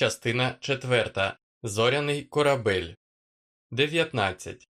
Частина 4. Зоряний корабель 19.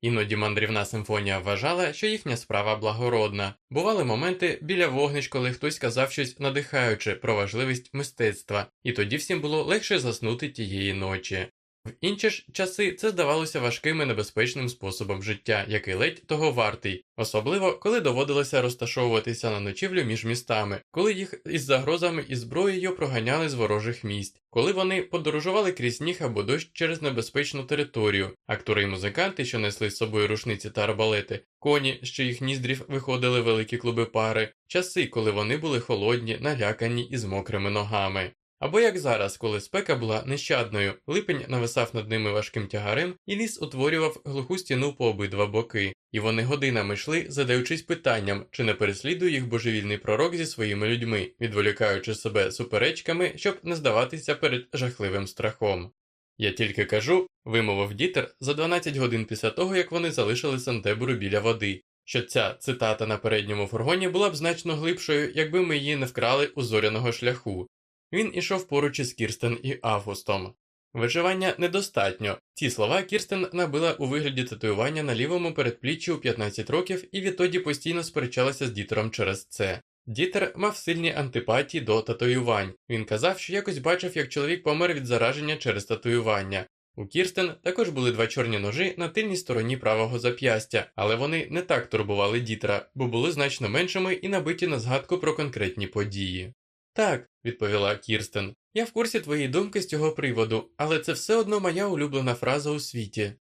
Іноді мандрівна симфонія вважала, що їхня справа благородна. Бували моменти біля вогнищ, коли хтось казав щось надихаюче про важливість мистецтва, і тоді всім було легше заснути тієї ночі. В інші ж часи це здавалося важким і небезпечним способом життя, який ледь того вартий, особливо коли доводилося розташовуватися на ночівлю між містами, коли їх із загрозами і зброєю проганяли з ворожих місць, коли вони подорожували крізь сніг або дощ через небезпечну територію, актори і музиканти, що несли з собою рушниці та арбалети, коні, що їх ніздрів виходили великі клуби пари, часи, коли вони були холодні, налякані і з мокрими ногами. Або як зараз, коли спека була нещадною, липень нависав над ними важким тягарем, і ліс утворював глуху стіну по обидва боки, і вони годинами йшли, задаючись питанням, чи не переслідує їх божевільний пророк зі своїми людьми, відволікаючи себе суперечками, щоб не здаватися перед жахливим страхом. Я тільки кажу, вимовив дітер за 12 годин після того, як вони залишили Сантебуру біля води, що ця цитата на передньому фургоні була б значно глибшою, якби ми її не вкрали у зоряного шляху. Він ішов поруч із Кірстен і Августом. Виживання недостатньо. Ці слова Кірстен набила у вигляді татуювання на лівому передпліччі у 15 років і відтоді постійно сперечалася з дітером через це. Дітер мав сильні антипатії до татуювань. Він казав, що якось бачив, як чоловік помер від зараження через татуювання. У Кірстен також були два чорні ножі на тильній стороні правого зап'ястя, але вони не так турбували дітера, бо були значно меншими і набиті на згадку про конкретні події. Так, відповіла Кірстен, я в курсі твоєї думки з цього приводу, але це все одно моя улюблена фраза у світі.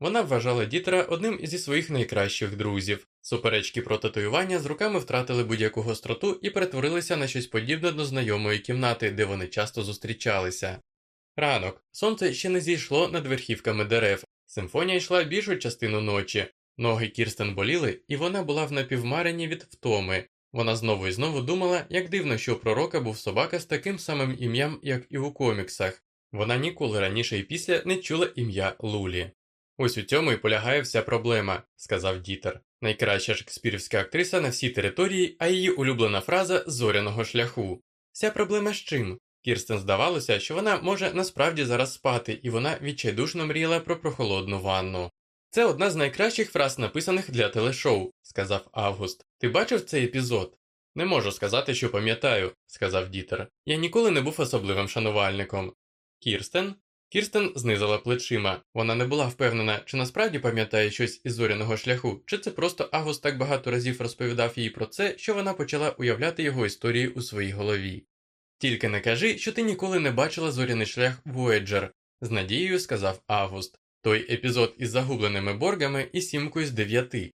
Вона вважала Дітера одним зі своїх найкращих друзів. Суперечки про татуювання з руками втратили будь-яку гостроту і перетворилися на щось подібне до знайомої кімнати, де вони часто зустрічалися. Ранок сонце ще не зійшло над верхівками дерев. Симфонія йшла більшу частину ночі. Ноги Кірстен боліли, і вона була в напівмарені від втоми. Вона знову і знову думала, як дивно, що у пророка був собака з таким самим ім'ям, як і у коміксах. Вона ніколи раніше і після не чула ім'я Лулі. Ось у цьому і полягає вся проблема, сказав Дітер. Найкраща шекспірівська актриса на всій території, а її улюблена фраза зоряного шляху. Вся проблема з чим? Кірстен здавалося, що вона може насправді зараз спати, і вона відчайдушно мріяла про прохолодну ванну. Це одна з найкращих фраз, написаних для телешоу, сказав Август. Ти бачив цей епізод? Не можу сказати, що пам'ятаю, сказав Дітер. Я ніколи не був особливим шанувальником. Кірстен? Кірстен знизила плечима. Вона не була впевнена, чи насправді пам'ятає щось із зоряного шляху, чи це просто Август так багато разів розповідав їй про це, що вона почала уявляти його історії у своїй голові. Тільки не кажи, що ти ніколи не бачила зоряний шлях Voyager», – з надією сказав Август. Той епізод із загубленими боргами і сімкою з дев'яти.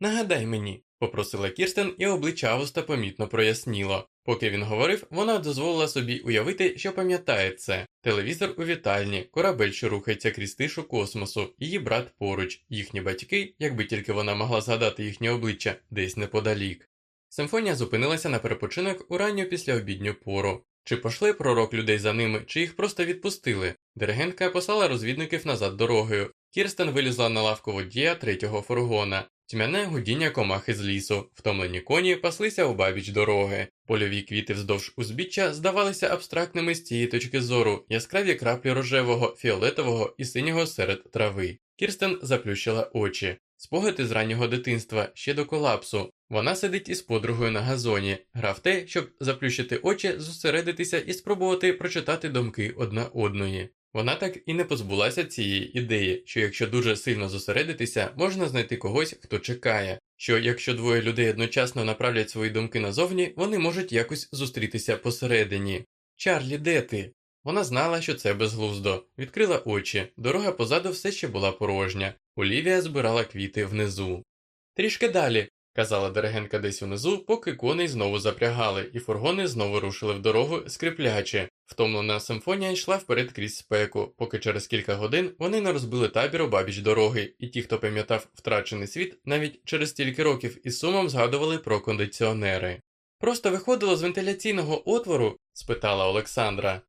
Нагадай мені, попросила Кірстен, і обличчя Авуста помітно проясніло. Поки він говорив, вона дозволила собі уявити, що пам'ятає це телевізор у вітальні, корабель, що рухається крізь тишу космосу, її брат поруч, їхні батьки, якби тільки вона могла згадати їхнє обличчя, десь неподалік. Симфонія зупинилася на перепочинок у ранню післяобідню пору. Чи пошли пророк людей за ними, чи їх просто відпустили? Диригентка послала розвідників назад дорогою. Кірстен вилізла на лавку водія третього фургона. Тьмяне гудіння комахи з лісу, втомлені коні паслися у бабіч дороги. Польові квіти вздовж узбіччя здавалися абстрактними з цієї точки зору, яскраві краплі рожевого, фіолетового і синього серед трави. Кірстен заплющила очі. Спогади з раннього дитинства ще до колапсу. Вона сидить із подругою на газоні, гра в те, щоб заплющити очі, зосередитися і спробувати прочитати думки одна одної. Вона так і не позбулася цієї ідеї, що якщо дуже сильно зосередитися, можна знайти когось, хто чекає, що якщо двоє людей одночасно направлять свої думки назовні, вони можуть якось зустрітися посередині. Чарлі, де ти? Вона знала, що це безглуздо, відкрила очі, дорога позаду все ще була порожня. Олівія збирала квіти внизу. Трішки далі, казала диригентка десь унизу, поки коней знову запрягали, і фургони знову рушили в дорогу скрипляче. Втомлена симфонія йшла вперед крізь спеку, поки через кілька годин вони не розбили табір обабіч дороги, і ті, хто пам'ятав втрачений світ, навіть через стільки років із сумом згадували про кондиціонери. Просто виходило з вентиляційного отвору? спитала Олександра.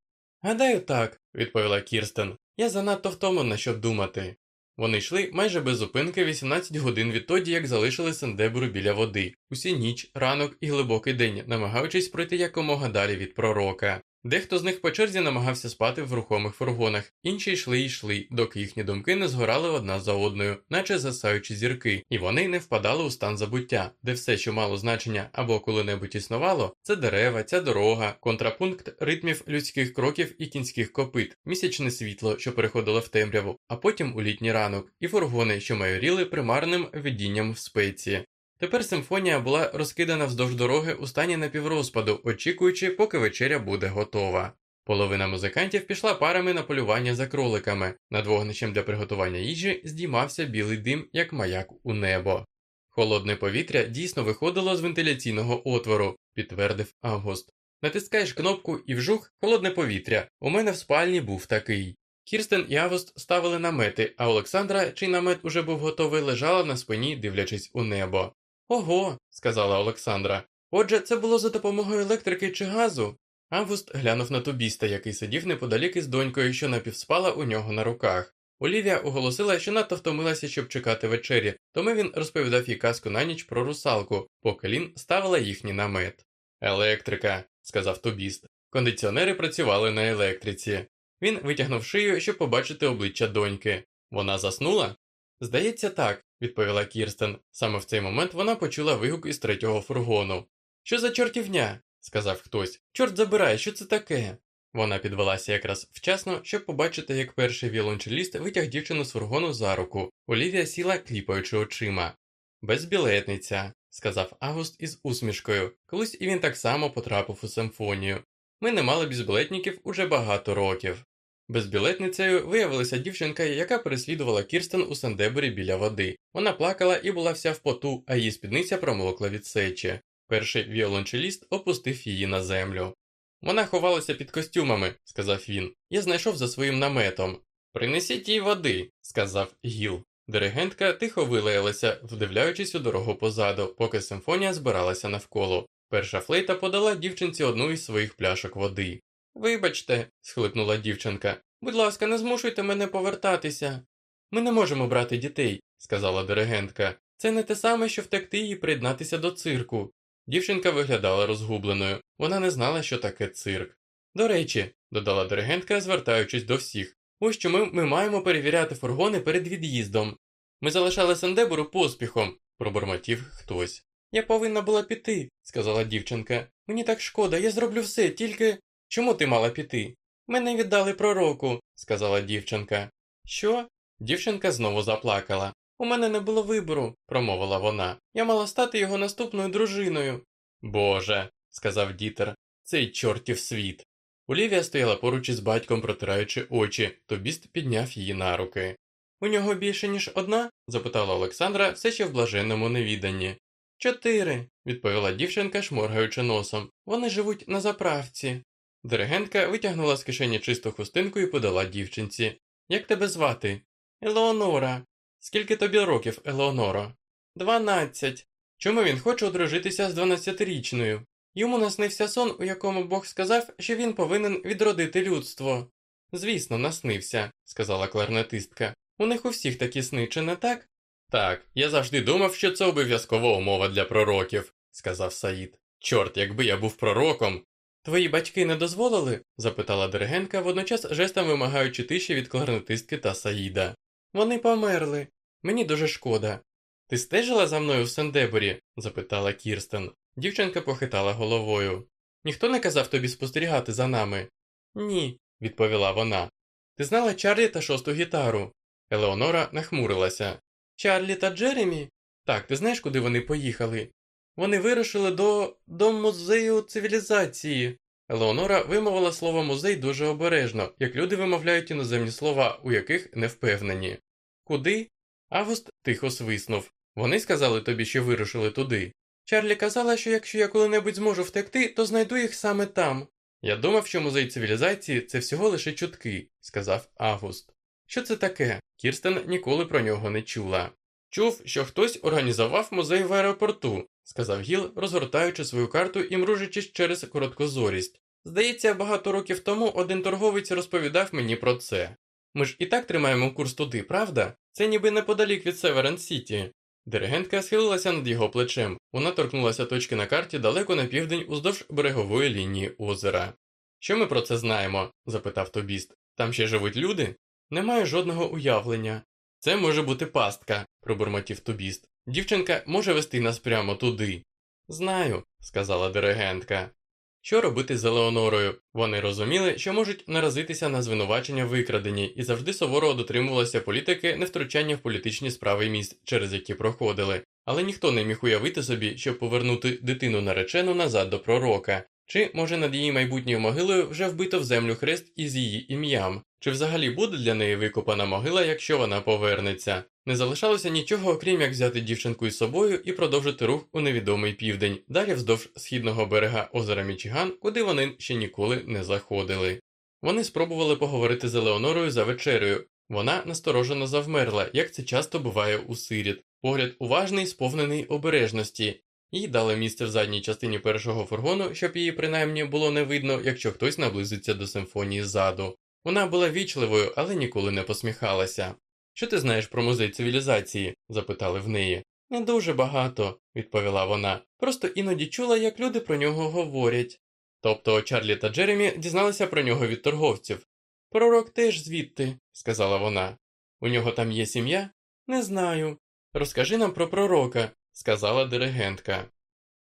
Гадаю, так, відповіла Кірстен. Я занадто втомлена, щоб думати. Вони йшли майже без зупинки 18 годин відтоді, як залишили Сендебру біля води, усі ніч, ранок і глибокий день, намагаючись пройти якомога далі від пророка. Дехто з них по черзі намагався спати в рухомих фургонах, інші йшли й йшли, доки їхні думки не згорали одна за одною, наче засаючі зірки, і вони не впадали у стан забуття, де все, що мало значення або коли-небудь існувало, це дерева, ця дорога, контрапункт ритмів людських кроків і кінських копит, місячне світло, що переходило в темряву, а потім у літній ранок, і фургони, що майоріли примарним видінням в спеції. Тепер симфонія була розкидана вздовж дороги у стані напіврозпаду, очікуючи, поки вечеря буде готова. Половина музикантів пішла парами на полювання за кроликами. Над вогнищем для приготування їжі здіймався білий дим, як маяк у небо. Холодне повітря дійсно виходило з вентиляційного отвору, підтвердив Август. Натискаєш кнопку і вжух холодне повітря. У мене в спальні був такий. Кірстен і Август ставили намети, а Олександра, чий намет уже був готовий, лежала на спині, дивлячись у небо. Ого, сказала Олександра. Отже, це було за допомогою електрики чи газу. Август глянув на тубіста, який сидів неподалік із донькою, що напівспала у нього на руках. Олівія оголосила, що надто втомилася, щоб чекати вечері, тому він розповідав їй казку на ніч про русалку, поки Лін ставила їхній намет. Електрика, сказав тубіст. Кондиціонери працювали на електриці. Він витягнув шию, щоб побачити обличчя доньки. Вона заснула? Здається, так, відповіла Кірстен. Саме в цей момент вона почула вигук із третього фургону. Що за чортівня? сказав хтось. Чорт забирай, що це таке? Вона підвелася якраз вчасно, щоб побачити, як перший віолончеліст витяг дівчину з фургону за руку. Олівія сіла, кліпаючи очима. Безбілетниця, сказав Август із усмішкою. Колись і він так само потрапив у симфонію. Ми не мали безбілетників уже багато років. Безбілетницею виявилася дівчинка, яка переслідувала Кірстен у Сандебурі біля води. Вона плакала і була вся в поту, а її спідниця промокла від сечі. Перший віолончеліст опустив її на землю. Вона ховалася під костюмами, сказав він. Я знайшов за своїм наметом. Принесіть їй води, сказав Гіл. Диригентка тихо вилаялася, вдивляючись у дорогу позаду, поки симфонія збиралася навколо. Перша флейта подала дівчинці одну із своїх пляшок води. Вибачте, схлипнула дівчинка. Будь ласка, не змушуйте мене повертатися. Ми не можемо брати дітей, сказала диригентка. Це не те саме, що втекти і приєднатися до цирку. Дівчинка виглядала розгубленою, вона не знала, що таке цирк. До речі, додала диригентка, звертаючись до всіх, ось чому ми маємо перевіряти фургони перед від'їздом. Ми залишали Сандебуру поспіхом, пробормотів хтось. Я повинна була піти, сказала дівчинка. Мені так шкода, я зроблю все, тільки. Чому ти мала піти? Мене віддали пророку, сказала дівчинка. Що? Дівчинка знову заплакала. У мене не було вибору, промовила вона. Я мала стати його наступною дружиною. Боже, сказав дітер, цей чортів світ. Олівія стояла поруч із батьком, протираючи очі, тобіст підняв її на руки. У нього більше, ніж одна? запитала Олександра, все ще в блаженному невіданні. Чотири, відповіла дівчинка, шморгаючи носом. Вони живуть на заправці. Диригентка витягнула з кишені чисту хустинку і подала дівчинці. Як тебе звати? Елеонора. Скільки тобі років, Елеоноро? Дванадцять. Чому він хоче одружитися з дванадцятирічною? Йому наснився сон, у якому Бог сказав, що він повинен відродити людство. Звісно, наснився, сказала кларнетистка. У них у всіх такі сни, чи не так? Так, я завжди думав, що це обов'язкова умова для пророків, сказав Саїд. Чорт, якби я був пророком. Твої батьки не дозволили? запитала диригентка, водночас жестом вимагаючи тиші від кларнетистки та Саїда. Вони померли. Мені дуже шкода. Ти стежила за мною в Сендеборі? запитала Кірстен. Дівчинка похитала головою. Ніхто не казав тобі спостерігати за нами? Ні, відповіла вона. Ти знала Чарлі та шосту гітару? Елеонора нахмурилася. Чарлі та Джеремі? Так, ти знаєш, куди вони поїхали? Вони вирушили до до музею цивілізації. Елеонора вимовила слово музей дуже обережно, як люди вимовляють іноземні слова, у яких не впевнені. Куди? Август тихо свиснув. Вони сказали тобі, що вирушили туди. Чарлі казала, що якщо я коли-небудь зможу втекти, то знайду їх саме там. Я думав, що музей цивілізації це всього лише чутки, сказав Август. Що це таке? Кірстен ніколи про нього не чула. Чув, що хтось організував музей в аеропорту, сказав Гіл, розгортаючи свою карту і мружачись через короткозорість. Здається, багато років тому один торговець розповідав мені про це. Ми ж і так тримаємо курс туди, правда? Це ніби неподалік від Северен Сіті. Диригентка схилилася над його плечем. Вона торкнулася точки на карті далеко на південь уздовж берегової лінії озера. Що ми про це знаємо? запитав Тобіст. Там ще живуть люди? Немає жодного уявлення. Це може бути пастка, пробурмотів Тобіст. Дівчинка може вести нас прямо туди. Знаю, сказала диригентка. Що робити з Елеонорою? Вони розуміли, що можуть наразитися на звинувачення викрадені і завжди суворо дотримувалися політики невтручання в політичні справи міст, через які проходили, але ніхто не міг уявити собі, щоб повернути дитину наречену назад до пророка, чи, може, над її майбутньою могилою вже вбито в землю хрест із її ім'ям, чи взагалі буде для неї викопана могила, якщо вона повернеться. Не залишалося нічого, окрім як взяти дівчинку із собою і продовжити рух у невідомий південь, далі вздовж східного берега озера Мічиган, куди вони ще ніколи не заходили. Вони спробували поговорити з Елеонорою за вечерею. Вона насторожено завмерла, як це часто буває у сиріт. Погляд уважний, сповнений обережності, їй дали місце в задній частині першого фургону, щоб її принаймні було не видно, якщо хтось наблизиться до симфонії ззаду. Вона була вічливою, але ніколи не посміхалася. Що ти знаєш про музей цивілізації? запитали в неї. Не дуже багато, відповіла вона. Просто іноді чула, як люди про нього говорять. Тобто Чарлі та Джеремі дізналися про нього від торговців. Пророк теж звідти, сказала вона. У нього там є сім'я? Не знаю. Розкажи нам про пророка, сказала диригентка.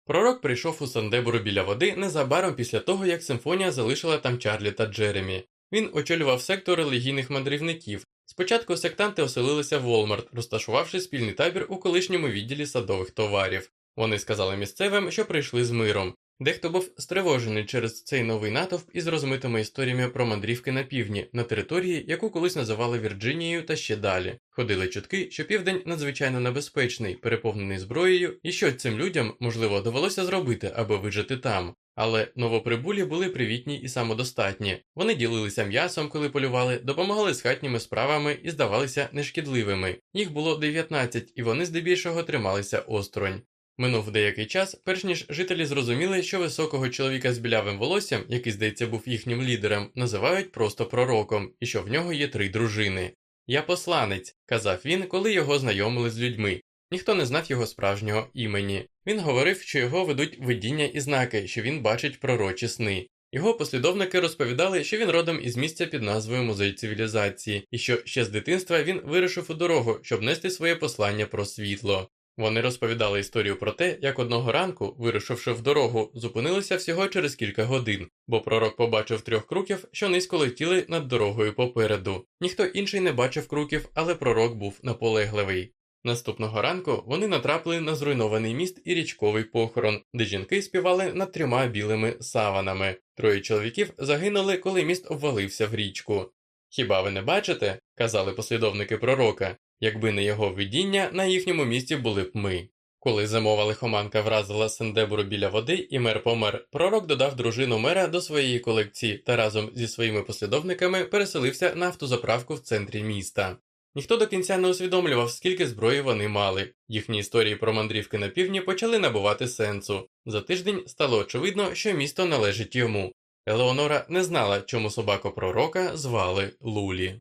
Пророк прийшов у Сандебору біля води незабаром після того, як симфонія залишила там Чарлі та Джеремі. Він очолював сектор релігійних мандрівників. Спочатку сектанти оселилися в Волмарт, розташувавши спільний табір у колишньому відділі садових товарів. Вони сказали місцевим, що прийшли з миром. Дехто був стривожений через цей новий натовп із розмитими історіями про мандрівки на півдні, на території, яку колись називали Вірджинією та ще далі. Ходили чутки, що південь надзвичайно небезпечний, переповнений зброєю, і що цим людям, можливо, довелося зробити, аби вижити там. Але новоприбулі були привітні і самодостатні. Вони ділилися м'ясом, коли полювали, допомагали з хатніми справами і здавалися нешкідливими. Їх було 19, і вони здебільшого трималися осторонь. Минув деякий час, перш ніж жителі зрозуміли, що високого чоловіка з білявим волоссям, який, здається, був їхнім лідером, називають просто пророком, і що в нього є три дружини. Я посланець, казав він, коли його знайомили з людьми. Ніхто не знав його справжнього імені. Він говорив, що його ведуть видіння і знаки, що він бачить пророчі сни. Його послідовники розповідали, що він родом із місця під назвою Музей цивілізації, і що ще з дитинства він вирушив у дорогу, щоб нести своє послання про світло. Вони розповідали історію про те, як одного ранку, вирушивши в дорогу, зупинилися всього через кілька годин, бо пророк побачив трьох круків, що низько летіли над дорогою попереду. Ніхто інший не бачив круків, але пророк був наполегливий. Наступного ранку вони натрапили на зруйнований міст і річковий похорон, де жінки співали над трьома білими саванами. Троє чоловіків загинули, коли міст обвалився в річку. Хіба ви не бачите? казали послідовники пророка, якби не його видіння, на їхньому місці були б ми. Коли зимова лихоманка вразила Сендебуру біля води і мер помер, пророк додав дружину мера до своєї колекції та разом зі своїми послідовниками переселився на автозаправку в центрі міста. Ніхто до кінця не усвідомлював, скільки зброї вони мали. Їхні історії про мандрівки на півдні почали набувати сенсу. За тиждень стало очевидно, що місто належить йому. Елеонора не знала, чому собаку пророка звали Лулі.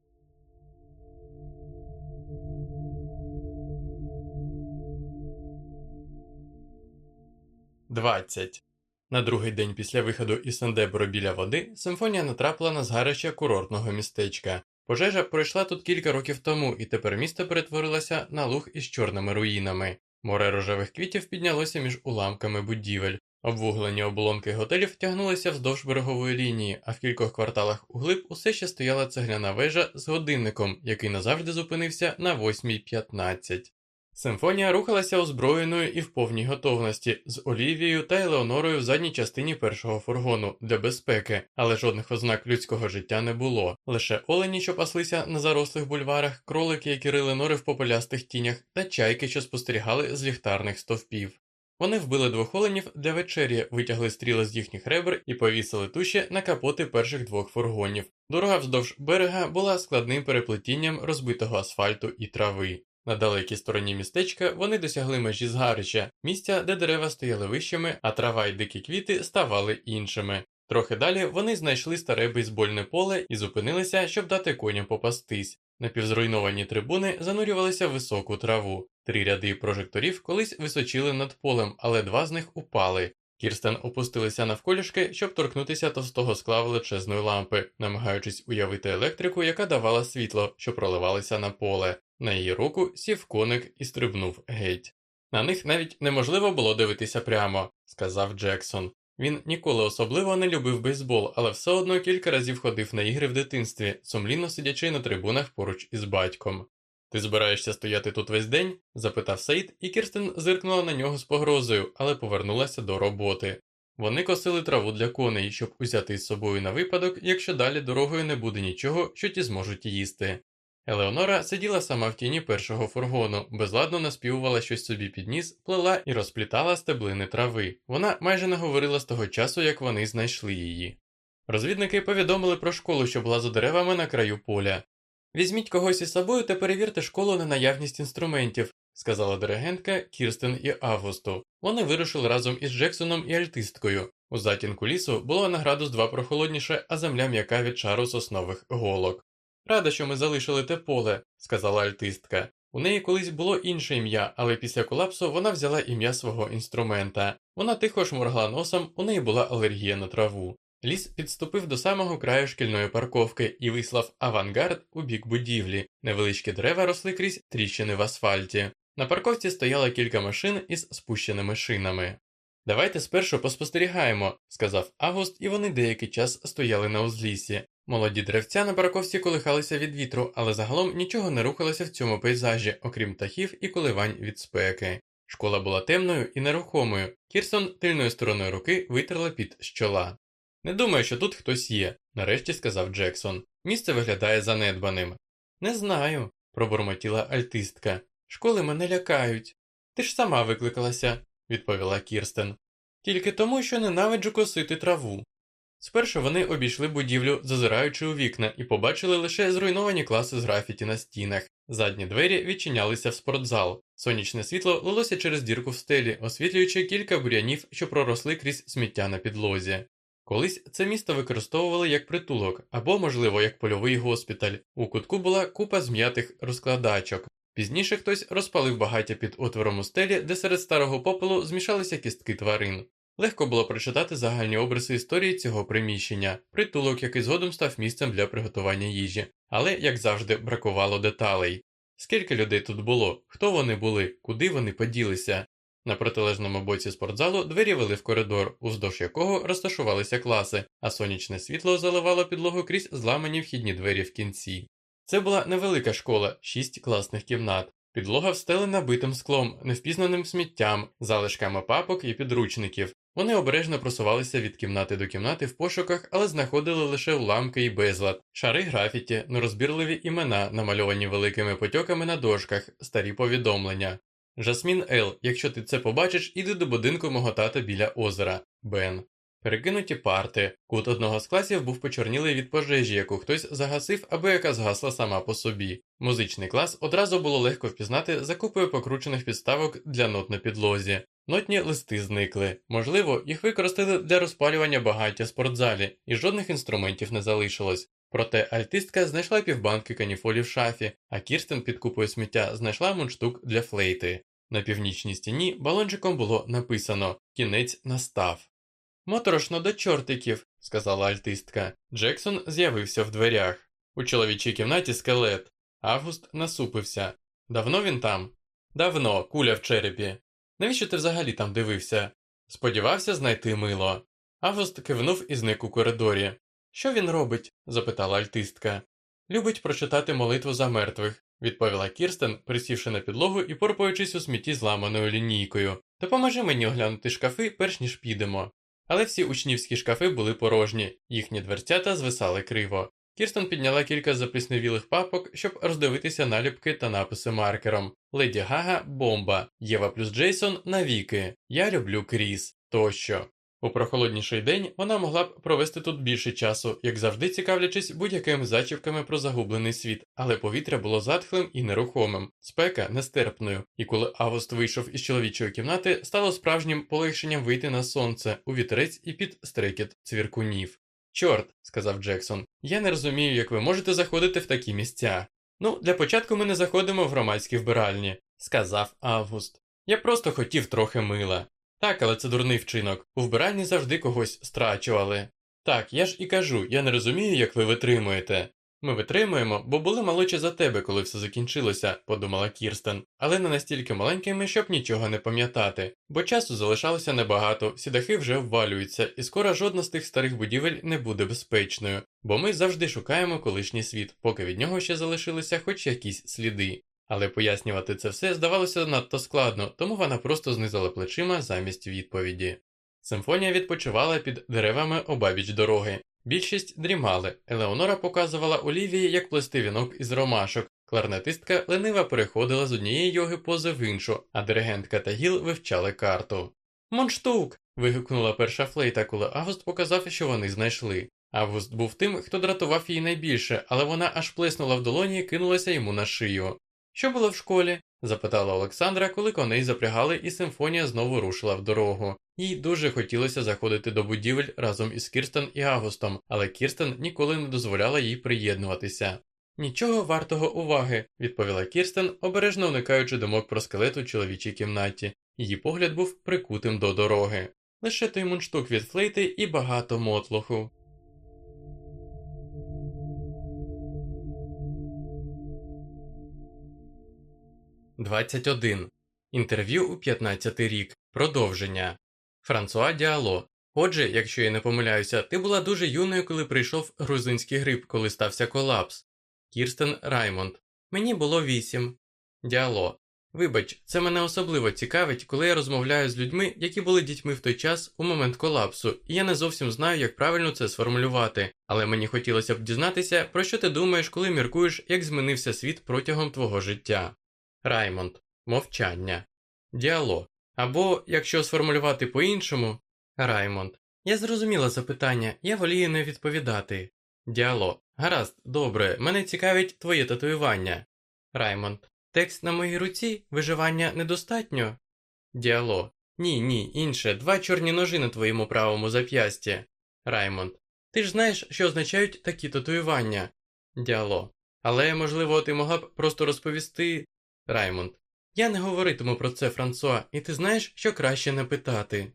Двадцять на другий день після виходу із Сандебро біля води симфонія натрапила на згарище курортного містечка. Пожежа пройшла тут кілька років тому, і тепер місто перетворилося на луг із чорними руїнами. Море рожевих квітів піднялося між уламками будівель. Обвуглені оболонки готелів тягнулися вздовж берегової лінії, а в кількох кварталах углиб усе ще стояла цегляна вежа з годинником, який назавжди зупинився на 8.15. Симфонія рухалася озброєною і в повній готовності з Олівією та Елеонорою в задній частині першого фургону для безпеки, але жодних ознак людського життя не було. Лише олені, що паслися на зарослих бульварах, кролики, які рили нори в попелястих тінях, та чайки, що спостерігали з ліхтарних стовпів. Вони вбили двох оленів для вечері, витягли стріли з їхніх ребер і повісили туші на капоти перших двох фургонів. Дорога вздовж берега була складним переплетінням розбитого асфальту і трави. На далекій стороні містечка вони досягли межі згарища, місця, де дерева стояли вищими, а трава й дикі квіти ставали іншими. Трохи далі вони знайшли старе бейсбольне поле і зупинилися, щоб дати коням попастись. Напівзруйновані трибуни занурювалися в високу траву. Три ряди прожекторів колись височили над полем, але два з них упали. Кірстен опустилися навколішки, щоб торкнутися товстого скла величезної лампи, намагаючись уявити електрику, яка давала світло, що проливалося на поле. На її руку сів коник і стрибнув геть. На них навіть неможливо було дивитися прямо, сказав Джексон. Він ніколи особливо не любив бейсбол, але все одно кілька разів ходив на ігри в дитинстві, сумлінно сидячи на трибунах поруч із батьком. Ти збираєшся стояти тут весь день? запитав Саїд, і Кірстен зиркнула на нього з погрозою, але повернулася до роботи. Вони косили траву для коней, щоб узяти із собою на випадок, якщо далі дорогою не буде нічого, що ті зможуть їсти. Елеонора сиділа сама в тіні першого фургону, безладно наспівувала щось собі під ніс, плела і розплітала стеблини трави. Вона майже не говорила з того часу, як вони знайшли її. Розвідники повідомили про школу, що була за деревами на краю поля. Візьміть когось із собою та перевірте школу на наявність інструментів, сказала диригентка Кірстен і Августу. Вони вирушили разом із Джексоном і альтисткою. У затінку лісу було на градус два прохолодніше, а земля м'яка від шару соснових голок. Рада, що ми залишили те поле, сказала альтистка. У неї колись було інше ім'я, але після колапсу вона взяла ім'я свого інструмента. Вона тихо шморгла носом, у неї була алергія на траву. Ліс підступив до самого краю шкільної парковки і вислав авангард у бік будівлі. Невеличкі дерева росли крізь тріщини в асфальті. На парковці стояло кілька машин із спущеними шинами. Давайте спершу поспостерігаємо, сказав Август, і вони деякий час стояли на узліссі. Молоді деревця на парковці колихалися від вітру, але загалом нічого не рухалося в цьому пейзажі, окрім птахів і коливань від спеки. Школа була темною і нерухомою. Кірсон тильною стороною руки витерла під щола. Не думаю, що тут хтось є, нарешті сказав Джексон. Місце виглядає занедбаним. Не знаю, пробурмотіла альтистка. Школи мене лякають. Ти ж сама викликалася, відповіла Кірстен. Тільки тому, що ненавиджу косити траву. Спершу вони обійшли будівлю, зазираючи у вікна, і побачили лише зруйновані класи з графіті на стінах. Задні двері відчинялися в спортзал. Сонячне світло лилося через дірку в стелі, освітлюючи кілька бур'янів, що проросли крізь сміття на підлозі. Колись це місто використовували як притулок або, можливо, як польовий госпіталь. У кутку була купа зм'ятих розкладачок. Пізніше хтось розпалив багаття під отвором у стелі, де серед старого попелу змішалися кістки тварин. Легко було прочитати загальні обриси історії цього приміщення, притулок, який згодом став місцем для приготування їжі, але, як завжди, бракувало деталей. Скільки людей тут було, хто вони були, куди вони поділися? На протилежному боці спортзалу двері вели в коридор, уздовж якого розташувалися класи, а сонячне світло заливало підлогу крізь зламані вхідні двері в кінці. Це була невелика школа, шість класних кімнат. Підлога встелена битим склом, невпізнаним сміттям, залишками папок і підручників. Вони обережно просувалися від кімнати до кімнати в пошуках, але знаходили лише уламки і безлад, шари графіті, нерозбірливі імена, намальовані великими потьоками на дошках, старі повідомлення. Жасмін Ел, якщо ти це побачиш, іди до будинку мого тата біля озера. Бен. Перекинуті парти. Кут одного з класів був почорнілий від пожежі, яку хтось загасив, або яка згасла сама по собі. Музичний клас одразу було легко впізнати за купою покручених підставок для нот на підлозі. Нотні листи зникли. Можливо, їх використали для розпалювання багаття спортзалі, і жодних інструментів не залишилось. Проте альтистка знайшла півбанки каніфолі в шафі, а Кірстен під купою сміття знайшла мундштук для флейти. На північній стіні балончиком було написано Кінець настав. Моторошно до чортиків, сказала альтистка. Джексон з'явився в дверях. У чоловічій кімнаті скелет. Август насупився. Давно він там? Давно, куля в черепі. Навіщо ти взагалі там дивився? Сподівався знайти мило. Август кивнув і зник у коридорі. Що він робить? запитала альтистка. Любить прочитати молитву за мертвих, відповіла Кірстен, присівши на підлогу і порпаючись у смітті зламаною лінійкою. Допоможи мені оглянути шкафи, перш ніж підемо. Але всі учнівські шкафи були порожні, їхні дверцята звисали криво. Кірстен підняла кілька заплісневілих папок, щоб роздивитися наліпки та написи маркером. Леді Гага бомба, Єва плюс Джейсон навіки. Я люблю Кріс тощо. У прохолодніший день вона могла б провести тут більше часу, як завжди цікавлячись будь-якими зачіпками про загублений світ, але повітря було затхлим і нерухомим, спека нестерпною, і коли Август вийшов із чоловічої кімнати, стало справжнім полегшенням вийти на сонце, у вітерець і під стрекіт цвіркунів. Чорт, сказав Джексон, я не розумію, як ви можете заходити в такі місця. Ну, для початку ми не заходимо в громадські вбиральні, сказав Август. Я просто хотів трохи мила. Так, але це дурний вчинок. У вбиральні завжди когось страчували. Так, я ж і кажу, я не розумію, як ви витримуєте. Ми витримуємо, бо були молодші за тебе, коли все закінчилося, подумала Кірстен, але не настільки маленькими, щоб нічого не пам'ятати, бо часу залишалося небагато, всі дахи вже ввалюються, і скоро жодна з тих старих будівель не буде безпечною, бо ми завжди шукаємо колишній світ, поки від нього ще залишилися хоч якісь сліди. Але пояснювати це все здавалося надто складно, тому вона просто знизила плечима замість відповіді. Симфонія відпочивала під деревами обабіч дороги. Більшість дрімали. Елеонора показувала Олівії, як плести вінок із ромашок. Кларнетистка лениво переходила з однієї йоги пози в іншу, а диригентка та гіл вивчали карту. Монштук. вигукнула перша флейта, коли Август показав, що вони знайшли. Август був тим, хто дратував її найбільше, але вона аж плеснула в долоні і кинулася йому на шию. Що було в школі? запитала Олександра, коли коней запрягали, і симфонія знову рушила в дорогу. Їй дуже хотілося заходити до будівель разом із Кірстен і Августом, але Кірстен ніколи не дозволяла їй приєднуватися. Нічого вартого уваги, відповіла Кірстен, обережно уникаючи думок про скелет у чоловічій кімнаті. Її погляд був прикутим до дороги. Лише той мундштук від флейти і багато мотлоху. 21. Інтерв'ю у 15 рік. Продовження. Франсуа Діало. Отже, якщо я не помиляюся, ти була дуже юною, коли прийшов грузинський грип, коли стався колапс. Кірстен Раймонд. Мені було вісім. Діало. Вибач, це мене особливо цікавить, коли я розмовляю з людьми, які були дітьми в той час у момент колапсу, і я не зовсім знаю, як правильно це сформулювати, але мені хотілося б дізнатися, про що ти думаєш, коли міркуєш, як змінився світ протягом твого життя. Раймонд мовчання, діалог. Або, якщо сформулювати по-іншому, Раймонд. Я зрозуміла запитання, я волію не відповідати. Діалог. Гаразд, добре, мене цікавить твоє татуювання. Раймонд. Текст на моїй руці виживання недостатньо. Діалог. Ні, ні, інше, два чорні ножи на твоєму правому зап'ясті. Раймонд. Ти ж знаєш, що означають такі татуювання. Діалог. Але, можливо, ти могла б просто розповісти. Раймонд. Я не говоритиму про це, Франсуа, і ти знаєш, що краще не питати.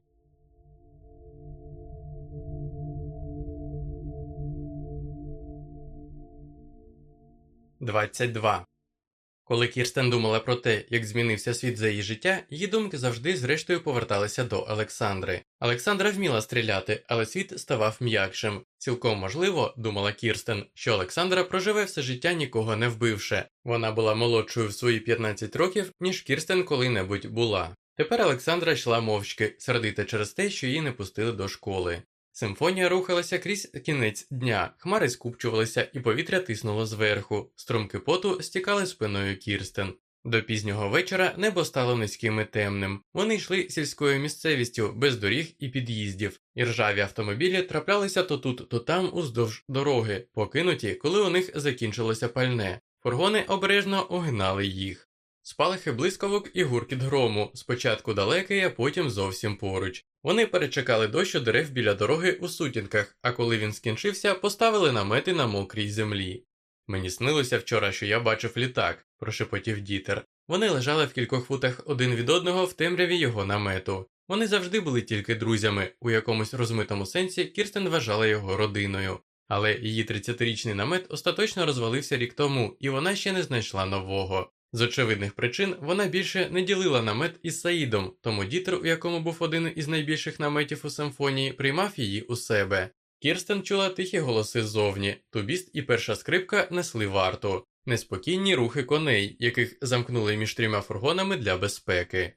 Двадцять два. Коли Кірстен думала про те, як змінився світ за її життя, її думки завжди зрештою поверталися до Олександри. Олександра вміла стріляти, але світ ставав м'якшим. Цілком можливо, думала Кірстен, що Олександра проживе все життя нікого не вбивши. Вона була молодшою в свої 15 років, ніж Кірстен коли-небудь була. Тепер Олександра йшла мовчки, сердита через те, що її не пустили до школи. Симфонія рухалася крізь кінець дня, хмари скупчувалися, і повітря тиснуло зверху, струмки поту стікали спиною Кірстен. До пізнього вечора небо стало низьким і темним. Вони йшли сільською місцевістю, без доріг і під'їздів, і ржаві автомобілі траплялися то тут, то там уздовж дороги, покинуті, коли у них закінчилося пальне. Фургони обережно огинали їх. Спалахи блискавок і гуркіт грому, спочатку далекий, а потім зовсім поруч. Вони перечекали дощу дерев біля дороги у сутінках, а коли він скінчився, поставили намети на мокрій землі. Мені снилося вчора, що я бачив літак, прошепотів дітер. Вони лежали в кількох футах один від одного в темряві його намету. Вони завжди були тільки друзями, у якомусь розмитому сенсі Кірстен вважала його родиною. Але її 30-річний намет остаточно розвалився рік тому, і вона ще не знайшла нового. З очевидних причин вона більше не ділила намет із Саїдом, тому дітер, у якому був один із найбільших наметів у симфонії, приймав її у себе. Кірстен чула тихі голоси ззовні, тубіст і перша скрипка несли варту, неспокійні рухи коней, яких замкнули між трьома фургонами для безпеки.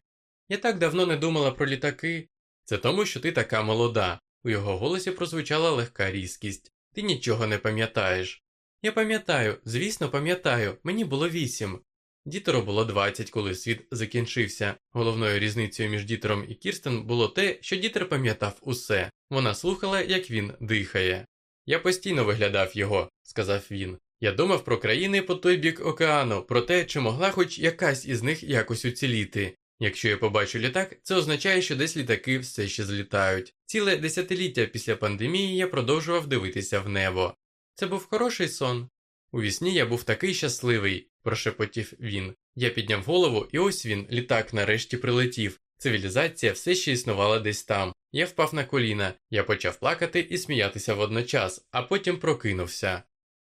Я так давно не думала про літаки. Це тому, що ти така молода. У його голосі прозвучала легка різкість. Ти нічого не пам'ятаєш. Я пам'ятаю, звісно, пам'ятаю, мені було вісім. Дітеру було 20, коли світ закінчився. Головною різницею між дітером і Кірстен було те, що дітер пам'ятав усе. Вона слухала, як він дихає. Я постійно виглядав його, сказав він. Я думав про країни по той бік океану, про те, чи могла хоч якась із них якось уціліти. Якщо я побачу літак, це означає, що десь літаки все ще злітають. Ціле десятиліття після пандемії я продовжував дивитися в небо. Це був хороший сон. У вісні я був такий щасливий, прошепотів він. Я підняв голову, і ось він, літак, нарешті прилетів. Цивілізація все ще існувала десь там. Я впав на коліна, я почав плакати і сміятися водночас, а потім прокинувся.